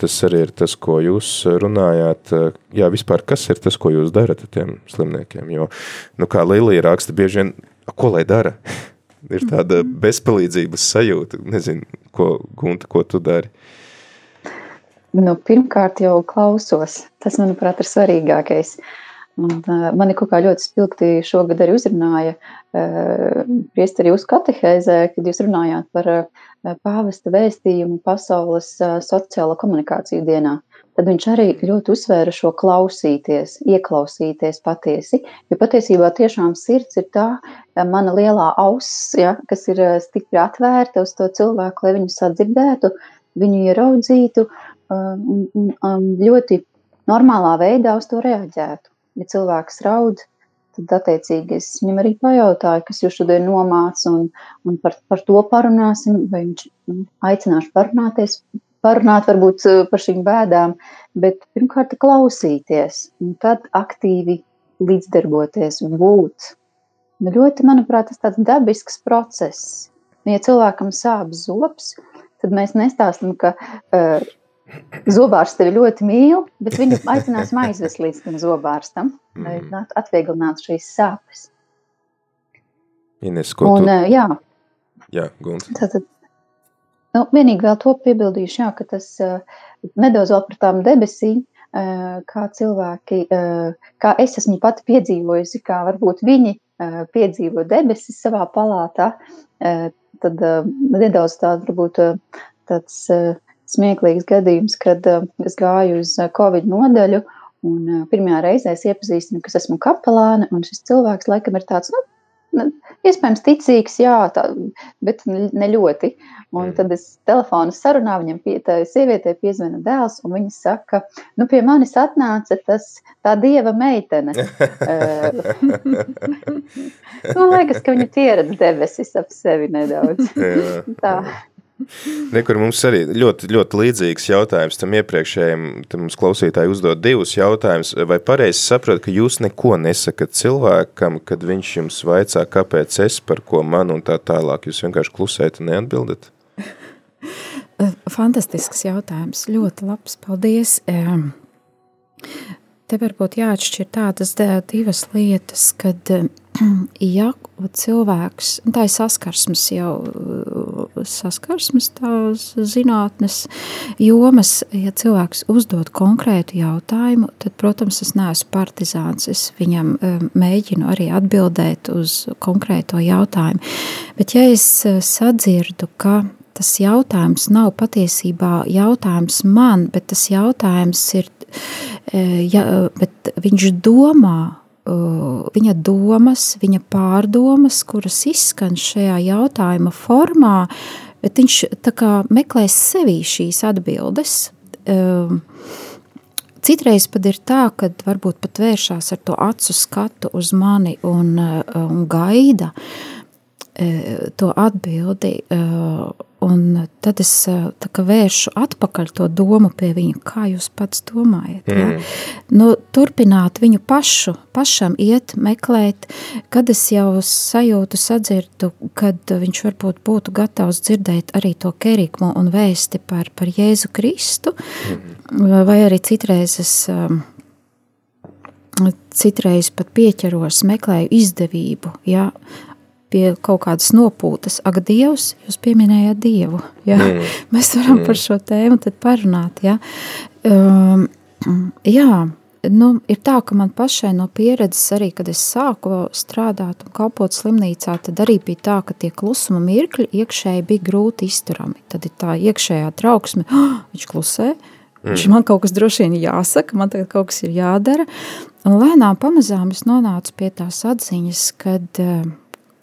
tas arī ir tas, ko jūs runājāt. Jā, vispār, kas ir tas, ko jūs darat ar tiem slimniekiem? Jo, nu, kā Lilija raksta, bieži vien ko lai dara? ir tāda mhm. bezpalīdzības sajūta. Nezinu, ko, Gunta, ko tu dari? Nu, pirmkārt, jau klausos. Tas, manuprāt, ir svarīgākais. Un, uh, mani kaut kā ļoti spilgti šogad arī uzrunāja uh, priesteri uz katehēzē, kad jūs runājāt par uh, pāvesta vēstījumu pasaules uh, sociālo komunikāciju dienā. Uh, tad viņš arī ļoti uzsvēra šo klausīties, ieklausīties patiesi. Jo patiesībā tiešām sirds ir tā eh, mana lielā auss, ja, kas ir eh, stipri atvērta uz to cilvēku, lai viņu sadzirdētu, viņu ieraudzītu eh, un, un ļoti normālā veidā uz to reaģētu. Ja cilvēks raud, tad attiecīgi es viņam arī pajautāju, kas jūs šodien nomāc, un, un par, par to parunāsim, vai viņš nu, aicināšu parunāties parunāt varbūt par šīm bēdām, bet pirmkārt klausīties un tad aktīvi līdzdarboties un būt. Nu, ļoti, manuprāt, tas tāds dabisks process. Ja cilvēkam sāp zobs, tad mēs nestāstam, ka uh, zobārsts tevi ļoti mīl, bet viņu aicināsim aizvest līdz tam zobārstam, lai mm. atvieglināt šīs sāpes. Ines, ko un, tu... Uh, jā. Jā, Gunts. Tātad Nu, vienīgi vēl to piebildīšu, jā, ka tas uh, nedaudz vēl par tām debesīm, uh, kā cilvēki, kā es esmu pati piedzīvojusi, kā varbūt viņi piedzīvo debesis savā palātā, tad nedaudz tāda varbūt tāds smieklīgs gadījums, kad uh, es gāju uz uh, Covid nodaļu, un uh, pirmajā reizē es iepazīstinu, ka esmu kapelāne, un šis cilvēks laikam ir tāds, nu, nu, iespējams, ticīgs, jā, tā, bet ne ļoti. Un mm. tad es telefonu sarunā viņam, pie, tā sievietē piezvana dēls, un viņa saka, nu, pie manis atnāca tas, tā dieva meitene. Man liekas, ka viņa pieredz debesis ap sevi nedaudz. tā. Rekur mums arī ļoti, ļoti līdzīgs jautājums tam iepriekšējiem, tam mums klausītāji uzdod divus jautājumus. Vai pareizi saprat, ka jūs neko nesakat cilvēkam, kad viņš jums vaicā, kāpēc es, par ko man un tā tālāk? Jūs vienkārši klusējat un neatbildat? Fantastisks jautājums, ļoti labs, paldies. Te varbūt jāatšķir tādas divas lietas, kad ja cilvēks, tā ir saskarsmes jau saskarsmes tās zinātnes jomas. Ja cilvēks uzdod konkrētu jautājumu, tad, protams, es neesmu partizāns. Es viņam mēģinu arī atbildēt uz konkrēto jautājumu. Bet ja es sadzirdu, ka tas jautājums nav patiesībā jautājums man, bet tas jautājums ir, ja, bet viņš domā, viņa domas, viņa pārdomas, kuras izskan šajā jautājuma formā, bet viņš kā, meklēs sevī šīs atbildes. Citreiz pat ir tā, ka varbūt pat vēršās ar to acu skatu uz mani un, un gaida to atbildi. Un tad es vēršu atpakaļ to domu pie viņa, kā jūs pats domājat. Ja? Mm. Nu, turpināt viņu pašu, pašam iet, meklēt, kad es jau sajūtu, sadzirdu, kad viņš varbūt būtu gatavs dzirdēt arī to kerikmu un vēsti par, par Jēzu Kristu, mm. vai arī citreiz es citreiz pat pieķeros, meklēju izdevību, ja, pie kaut kādas nopūtas. Ak, Dievs, jūs pieminējāt Dievu. Ja? Mm. Mēs varam mm. par šo tēmu parunāt. Ja? Um, jā, nu, ir tā, ka man pašai no pieredzes, arī kad es sāku strādāt un kalpot slimnīcā, tad arī bija tā, ka tie klusuma mirkļi iekšēji bija grūti izturami. Tad ir tā iekšējā trauksme, oh, viņš klusē. Mm. Man kaut kas droši vien jāsaka, man tagad kaut kas ir jādara. Un lēnām pamazām es nonācu pie tās atziņas, kad uh,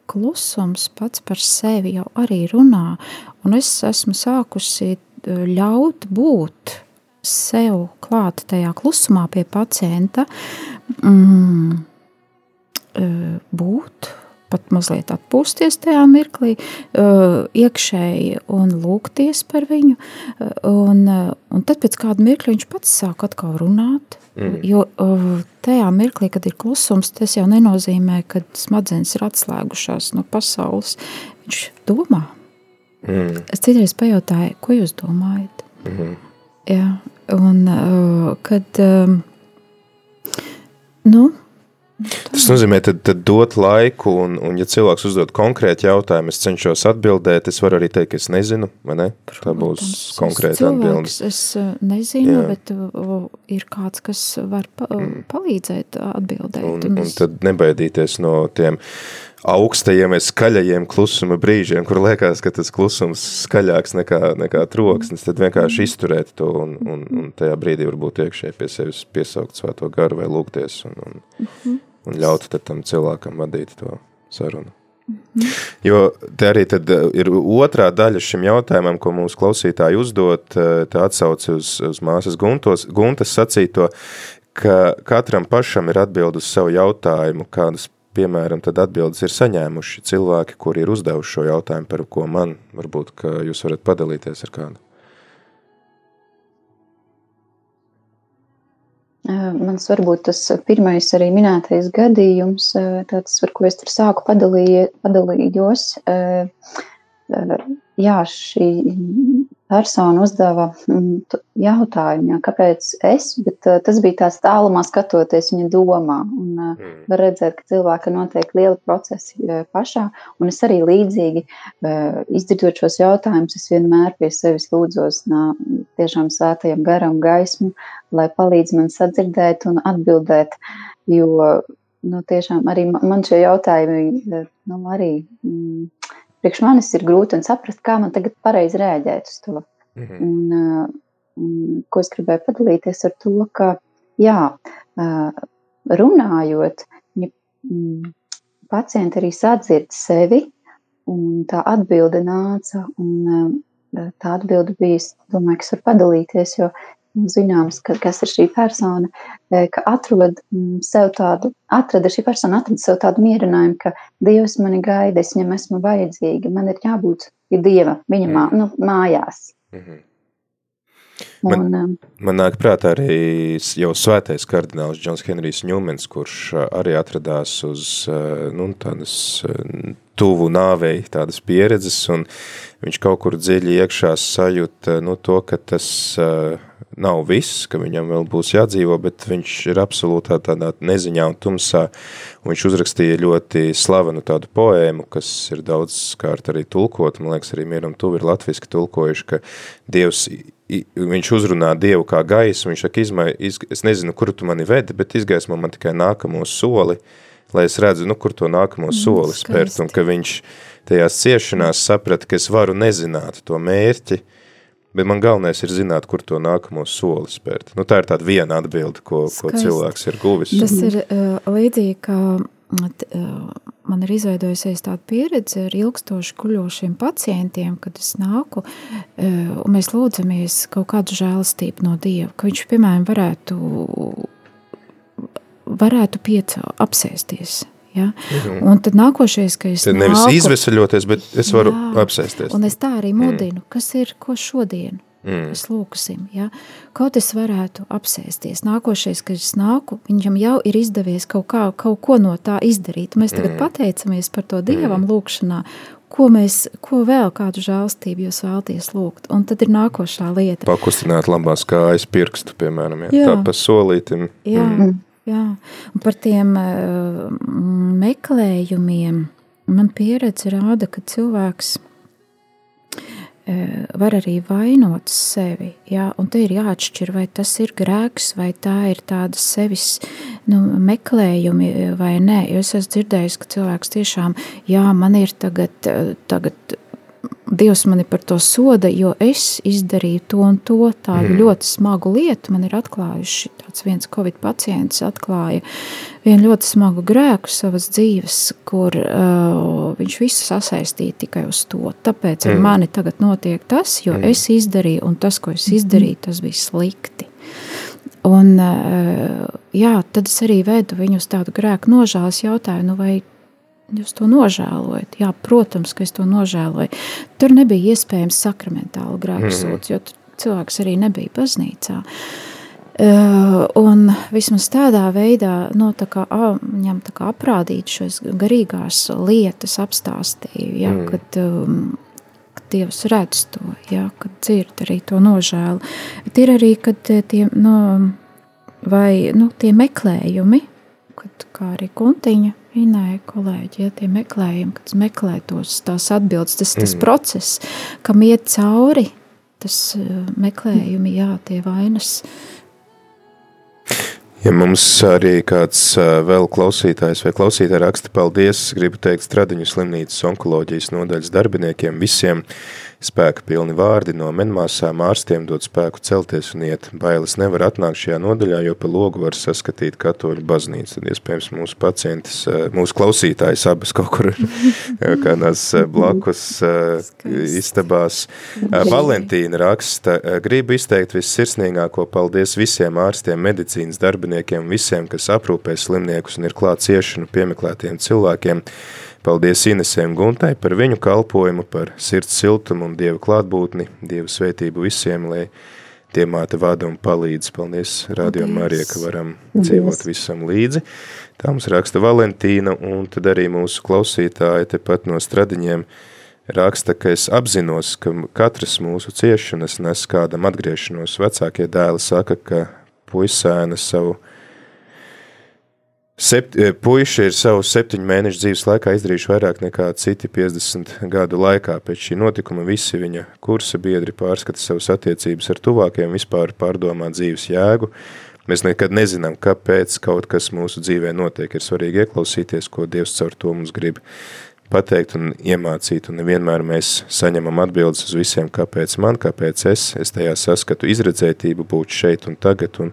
klusums pats par sevi jau arī runā, un es esmu sākusi e, ļaut būt sev klāt tajā klusumā pie pacienta, mm, e, būt, pat mazliet atpūsties tajā mirklī, e, iekšēji un lūgties par viņu, un, un tad pēc kāda mirkļa viņš pats sāk atkal runāt, Mm. Jo tajā mirklī, kad ir klusums, tas jau nenozīmē, ka smadzenes ir atslēgušās no pasaules. Viņš domā. Mm. Es citreiz pajautāju, ko jūs domājat? Mm. Jā, un kad. Nu, Tas nozīmē, tad, tad dot laiku, un, un ja cilvēks uzdod konkrēti jautājumu, es cenšos atbildēt, es varu arī teikt, ka es nezinu, vai ne? Protams, Tā būs konkrēta atbilde. Es nezinu, Jā. bet ir kāds, kas var pa, mm. palīdzēt atbildēt. Un, un, es... un tad nebaidīties no tiem augstajiem, skaļajiem klusuma brīžiem, kur liekas, ka tas klusums skaļāks nekā, nekā troksnis, tad vienkārši izturēt to un, un, un tajā brīdī varbūt iekšēji pie sevis piesaukt svēto garu vai lūgties un, un, mm -hmm un ļautu tam cilvēkam vadīt to sarunu. -hmm. Jo te arī eh, ir otrā daļa šim jautājumam, ko mūsu klausītāji uzdot, eh, tā atsauce uz, uz māsas Guntos, Guntas sacīto, ka katram pašam ir atbild uz savu jautājumu, kādas, piemēram, tad atbildes ir saņēmuši cilvēki, kuri ir uzdevuši šo jautājumu, par ko man varbūt, ka jūs varat padalīties ar kādu. Mans varbūt tas pirmais arī minētais gadījums, tāds, par ko es tur sāku padalīja, padalījos, jā, šī persona uzdeva mm, jautājumu, jā, kāpēc es, bet uh, tas bija tās tālumā skatoties viņa domā. Un, uh, mm. var redzēt, ka cilvēka notiek lieli procesi uh, pašā, un es arī līdzīgi izdzirdot šos jautājumus, es vienmēr pie sevis lūdzos nā, tiešām svētajam garam gaismu, lai palīdz man sadzirdēt un atbildēt, jo, nu, tiešām arī man šie jautājumi, nu, arī, mm, priekš manis ir grūti saprast, kā man tagad pareizi reaģēt uz to. Mm -hmm. un, uh, un, ko es gribēju padalīties ar to, ka, jā, uh, runājot, ja mm, pacienti arī sadzird sevi, un tā atbilde nāca, un uh, tā atbilde bija, es domāju, kas var padalīties, jo zināms, ka, kas ir šī persona, e, ka atrod mm, sev tādu, atrada šī persona, atrada sev tādu mierinājumu, ka Dievs mani gaida, es viņam esmu vajadzīga, man ir jābūt ir Dieva viņa mā, mm. nu, mājās. Mm -hmm. Man, un, um, man nāk prātā arī jau svētais kardināls Džons Henrijs Ņūmens, kurš arī atradās uz nu, tādas tuvu nāvei tādas pieredzes, un viņš kaut kur dziļi iekšā sajūta nu, to, ka tas uh, nav viss, ka viņam vēl būs jādzīvo, bet viņš ir absolūtā tādā neziņā un tumsā, un viņš uzrakstīja ļoti slavenu tādu poēmu, kas ir daudz kārt arī tulkot, man liekas, arī mieram tuvi ir latviski tulkojuši, ka Dievs, viņš uzrunā Dievu kā gaisu, viņš saka, izmai, iz, es nezinu, kuru tu mani vedi, bet izgaismo man tikai nākamo soli, lai es redzu, nu, kur to nākamo mm, soli spērt, un ka viņš tajās ciešanās saprata, ka es varu nezināt to mērķi, bet man galvenais ir zināt, kur to nākamo soli spērt. Nu, tā ir tāda viena atbilde, ko, ko cilvēks ir guvis. Tas ir uh, līdzīgi, kā uh, man ir izveidojusies tāda pieredze ar ilgstoši kuļošiem pacientiem, kad es nāku uh, un mēs lūdzamies kaut kādu žēlastību no Dieva, ka viņš, piemēram, varētu varētu piecelt, apsēsties. Ja? Mhm. Un tad nākošais, ka es tad nevis nāku, izvesaļoties, bet es varu jā, apsēsties. Un es tā arī mhm. mudinu, mm. kas ir, ko šodien mm. mēs lūksim, ja? kaut es varētu apsēsties. Nākošais, kad es nāku, viņam jau ir izdevies kaut, kā, kaut ko no tā izdarīt. Mēs tagad mm. pateicamies par to Dievam mm. lūkšanā, ko mēs, ko vēl kādu žālstību jūs vēlties lūgt. Un tad ir nākošā lieta. Pakustināt labās kājas pirkstu, piemēram, ja? Jā. tā pa solītim. Jā. Mm. Jā, un par tiem uh, meklējumiem man pieredze rāda, ka cilvēks uh, var arī vainot sevi. Jā, un te ir jāatšķir, vai tas ir grēks, vai tā ir tāda sevis nu, meklējumi vai nē. Jo es esmu dzirdējis, ka cilvēks tiešām, jā, man ir tagad, tagad Dievs mani par to soda, jo es izdarīju to un to tādu mm. ļoti smagu lietu. Man ir atklājuši tāds viens covid pacients, atklāja vienu ļoti smagu grēku savas dzīves, kur uh, viņš visu sasaistīja tikai uz to. Tāpēc mm. ar mani tagad notiek tas, jo mm. es izdarīju, un tas, ko es izdarīju, tas bija slikti. Un, uh, jā, tad es arī vedu viņu uz tādu grēku nožēlas jautājumu, nu vai Jūs to nožēlojat. Jā, protams, ka es to nožēloju. Tur nebija iespējams sakramentāli grēksūds, mm. jo cilvēks arī nebija baznīcā. Uh, un vismaz tādā veidā nu, tā kā, viņam tā kā aprādīt šos garīgās lietas, apstāstīja, ja, mm. kad, um, Dievs redz to, ja, kad dzird arī to nožēlu. Bet ir arī, kad tie, no, vai, nu, tie meklējumi, kad kā arī kuntiņa minēja kolēģi, ja tie meklējumi, kad meklē tos tās atbildes, tas, tas mm. process, kam iet cauri, tas eh, meklējumi, jā, tie vainas. Ja mums arī kāds eh, vēl klausītājs vai klausītāja raksta paldies, gribu teikt Stradiņu slimnīcas onkoloģijas nodaļas darbiniekiem visiem, uh, Spēka pilni vārdi no menmāsām ārstiem dod spēku celties un iet. Bailes nevar atnākt šajā nodaļā, jo pa logu var saskatīt katoļu baznīcu. Tad iespējams mūsu pacientis, eh, mūsu klausītājs abas kaut kur kādās eh, blakus eh, istabās. Valentīna raksta, gribu izteikt vissirsnīgāko paldies visiem ārstiem, medicīnas darbiniekiem, visiem, kas aprūpē slimniekus un ir klāt ciešanu piemeklētiem cilvēkiem. Paldies Inesēm Guntai par viņu kalpojumu, par sirds siltumu un Dieva klātbūtni, Dieva svētību visiem, lai tie māte vada un palīdz. Paldies, Radio Marija, ka varam Paldies. dzīvot visam līdzi. Tā mums raksta Valentīna, un tad arī mūsu klausītāji tepat no stradiņiem raksta, ka es apzinos, ka katras mūsu ciešanas nes kādam atgriešanos. Vecākie dēli saka, ka puisēna savu Sept, eh, puiši ir savu septiņu mēnešu dzīves laikā izdarījuši vairāk nekā citi 50 gadu laikā. Pēc šī notikuma visi viņa kursa biedri pārskata savas attiecības ar tuvākiem, vispār pārdomā dzīves jēgu. Mēs nekad nezinām, kāpēc kaut kas mūsu dzīvē notiek. Ir svarīgi ieklausīties, ko Dievs caur to mums grib pateikt un iemācīt, un nevienmēr mēs saņemam atbildes uz visiem, kāpēc man, kāpēc es, es tajā saskatu izredzētību būt šeit un tagad, un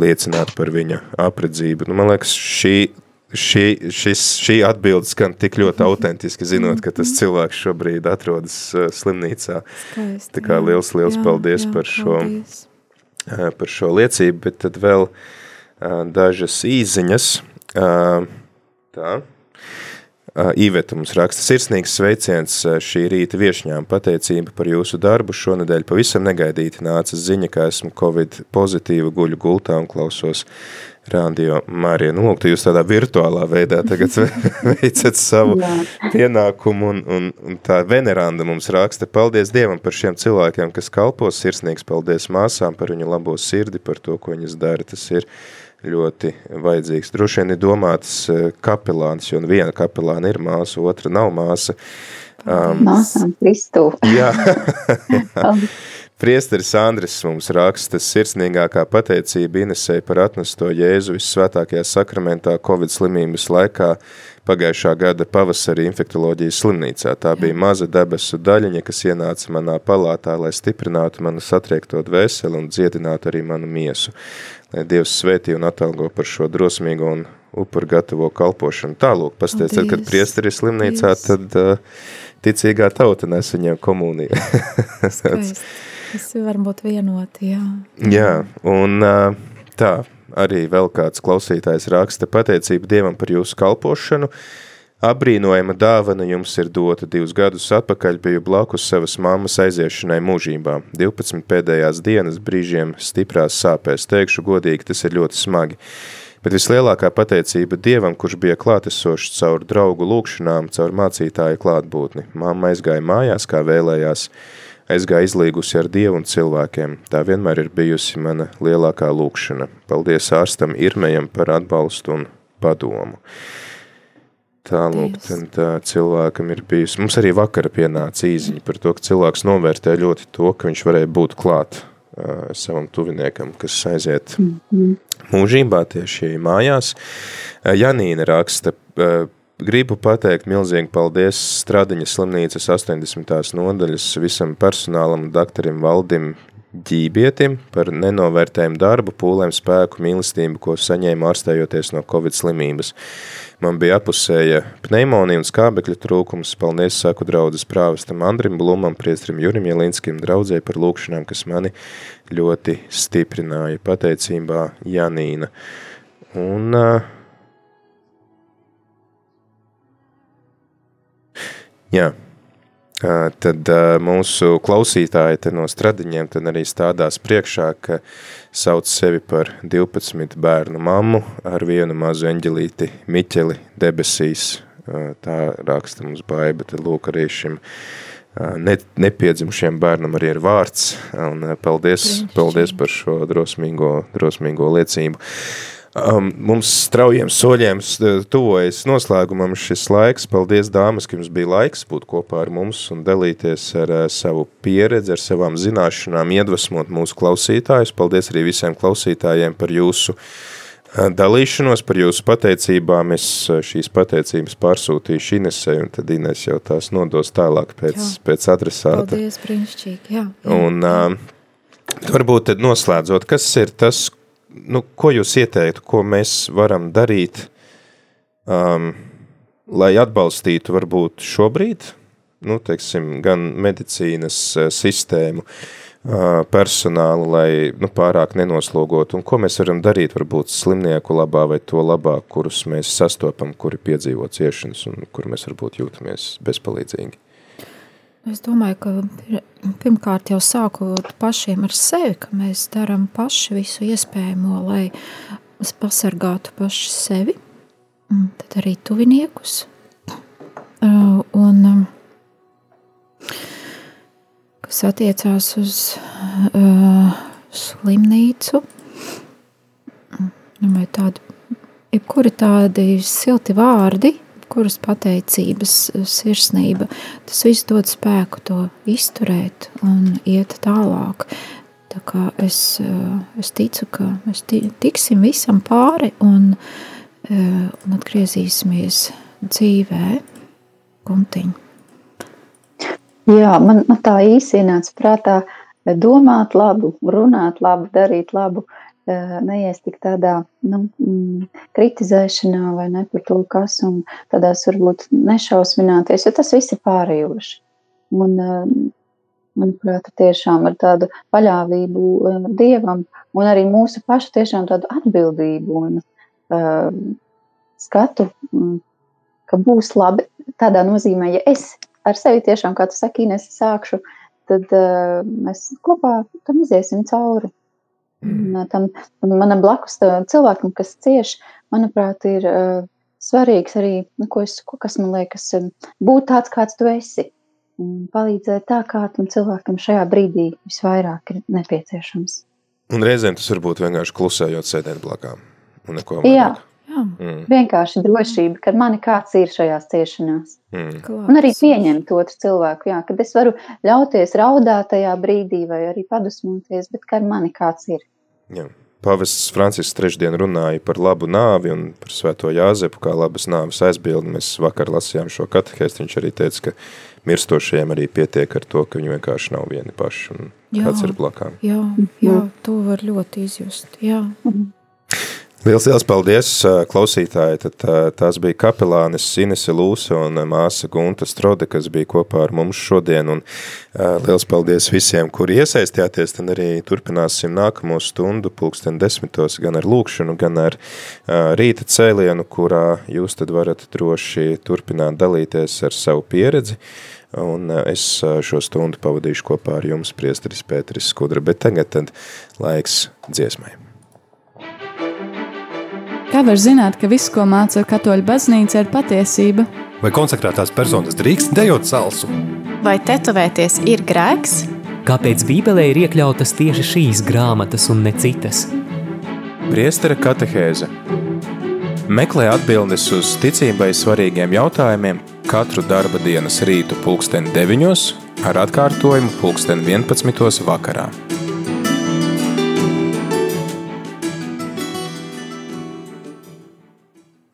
liecināt par viņa apredzību. Nu, man liekas, šī, šī, šis, šī atbildes skan tik ļoti autentiski, zinot, ka tas cilvēks šobrīd atrodas uh, slimnīcā. Skaisti, Tā kā liels, liels jā, paldies jā, par šo, paldies. Uh, par šo liecību, bet tad vēl uh, dažas īziņas. Tā. Īveta mums raksta sirsnīgs sveiciens šī rīta viešņām pateicība par jūsu darbu. Šonedēļ pavisam negaidīti nāca ziņa, ka esmu Covid pozitīva guļu gultā un klausos Radio Marija. Nu, lūk, jūs tādā virtuālā veidā tagad veicat savu pienākumu, un, un, un tā veneranda mums raksta, paldies Dievam par šiem cilvēkiem, kas kalpo sirsnīgs, paldies māsām par viņu labo sirdi, par to, ko viņas dara, tas ir ļoti vajadzīgs. Droši vien ir domāts eh, kapelāns, jo viena kapelāna ir māsa, otra nav māsa. Um, Māsām Kristū. jā. jā. Priesteris Andris mums raksta sirsnīgākā pateicība Inesei par atnesto Jēzu visvētākajā sakramentā Covid slimības laikā pagājušā gada pavasarī infektoloģijas slimnīcā. Tā bija maza debesu daļiņa, kas ienāca manā palātā, lai stiprinātu manu satriekto dvēseli un dziedinātu arī manu miesu. Lai Dievs svētī un atalgo par šo drosmīgo un upur gatavo kalpošanu. Tālūk, pasties, tad, kad priesteri ir slimnīcā, Dievs. tad uh, ticīgā tauta nesaņem komuniju. Visi var būt vienoti, jā. Jā, un tā, arī vēl kāds klausītājs raksta pateicību Dievam par jūsu kalpošanu. Abrīnojama dāvana jums ir dota divus gadus atpakaļ, biju blakus savas mammas aiziešanai mūžībā. 12 pēdējās dienas brīžiem stiprās sāpēs, teikšu godīgi, tas ir ļoti smagi. Bet vislielākā pateicība Dievam, kurš bija klātesošs caur draugu lūkšanām, caur mācītāju klātbūtni. Mamma aizgāja mājās, kā vēlējās, aizgāja izlīgusi ar Dievu un cilvēkiem. Tā vienmēr ir bijusi mana lielākā lūkšana. Paldies ārstam Irmejam par atbalstu un padomu. Tā cilvēkam ir bijusi. Mums arī vakara pienāca īziņa par to, ka cilvēks novērtē ļoti to, ka viņš varēja būt klāt uh, savam tuviniekam, kas aiziet mm -hmm. mūžībā tieši mājās. Uh, Janīna raksta, uh, Gribu pateikt milzīgi paldies Stradiņas slimnīcas 80. nodaļas visam personālam, doktorim Valdim Ģībietim par nenovērtējumu darbu, pūlēm, spēku, mīlestību, ko saņēma ārstējoties no Covid slimības. Man bija apusēja pneimonija un skābekļa trūkums. Paldies saku draudzes prāvestam Andrim Blumam, priestrim Jurim Jelinskim, draudzē par lūkšanām, kas mani ļoti stiprināja. Pateicībā Janīna. Un uh, Jā, tad mūsu klausītāji te no stradiņiem tad arī stādās priekšā, ka sauc sevi par 12 bērnu mammu ar vienu mazu eņģelīti Miķeli debesīs. Tā raksta mums baiba, tad lūk arī šim ne, nepiedzimušiem bērnam arī ir vārds, un paldies, paldies par šo drosmīgo, drosmīgo liecību. Um, mums straujiem soļiem tuvojas noslēgumam šis laiks. Paldies, dāmas, ka jums bija laiks būt kopā ar mums un dalīties ar uh, savu pieredzi, ar savām zināšanām, iedvesmot mūsu klausītājus. Paldies arī visiem klausītājiem par jūsu uh, dalīšanos, par jūsu pateicībām. Es uh, šīs pateicības pārsūtīšu Inesei, un tad Ines jau tās nodos tālāk pēc, jā. pēc adresāta. Paldies, brīnišķīgi, jā. jā. Un uh, varbūt tad noslēdzot, kas ir tas, nu, ko jūs ieteiktu, ko mēs varam darīt, um, lai atbalstītu varbūt šobrīd, nu, teiksim, gan medicīnas uh, sistēmu, uh, personālu, lai nu, pārāk nenoslogotu, un ko mēs varam darīt varbūt slimnieku labā vai to labā, kurus mēs sastopam, kuri piedzīvo ciešanas un kur mēs varbūt jūtamies bezpalīdzīgi. Es domāju, ka pirmkārt jau sākot pašiem ar sevi, ka mēs darām paši visu iespējamo, lai pasargātu paši sevi, tad arī tuviniekus. Un, um, kas attiecās uz uh, slimnīcu, domāju, tādi, jebkuri tādi silti vārdi, kuras pateicības eh, sirsnība, tas viss dod spēku to izturēt un iet tālāk. Tā kā es, eh, es ticu, ka mēs tiksim visam pāri un, eh, un atgriezīsimies dzīvē, kuntiņ. Jā, man, man tā īsi ienāca prātā domāt labu, runāt labu, darīt labu, uh, neies tik tādā nu, mm, kritizēšanā vai ne par to, kas un tādās varbūt nešausmināties, jo tas viss ir pārējoši. Un, manuprāt, tiešām ar tādu paļāvību Dievam un arī mūsu pašu tiešām tādu atbildību un uh, skatu, ka būs labi tādā nozīmē, ja es ar sevi tiešām, kā tu saki, Ines, sākšu, tad uh, mēs kopā tam iziesim cauri Un, tam manam blakus cilvēkam, kas cieš, manuprāt, ir uh, svarīgs arī, nu, ko es, kas man liekas, būt tāds, kāds tu esi. Un palīdzēt tā, kā tam cilvēkam šajā brīdī visvairāk ir nepieciešams. Un reizēm tas var būt vienkārši klusējot sēdēt blakām. Jā. Mm. vienkārši drošība, ka mani kāds ir šajās ciešanās. Mm. Un arī pieņemt otru cilvēku, jā, kad es varu ļauties raudāt tajā brīdī vai arī padusmoties, bet ka mani kāds ir. Jā. Pavests Francisks trešdien runāja par labu nāvi un par svēto Jāzepu kā labas nāves aizbildi. Mēs vakar lasījām šo katehēstu, viņš arī teica, ka mirstošajiem arī pietiek ar to, ka viņi vienkārši nav vieni paši un jā, kāds ir blakām. Jā, jā, to var ļoti izjust, jā. Mhm. Liels, liels paldies, klausītāji. Tad, tās bija kapelānis Inese Lūse un māsa Gunta Strode, kas bija kopā ar mums šodien. Un, liels paldies visiem, kuri iesaistījāties. Tad arī turpināsim nākamo stundu pulksten desmitos gan ar lūkšanu, gan ar rīta cēlienu, kurā jūs tad varat droši turpināt dalīties ar savu pieredzi. Un es šo stundu pavadīšu kopā ar jums, priesteris Pēteris Skudra, bet tagad tad laiks dziesmai. Kā var zināt, ka viss, ko māca katoļu baznīca, ir patiesība? Vai konsekrētās personas drīkst dejot salsu? Vai tetovēties ir grēks? Kāpēc Bībelē ir iekļautas tieši šīs grāmatas un ne citas? Priestera katehēze Meklē atbildes uz ticībai svarīgiem jautājumiem katru darba dienas rītu pulksten 9 ar atkārtojumu pulksten 11 vakarā.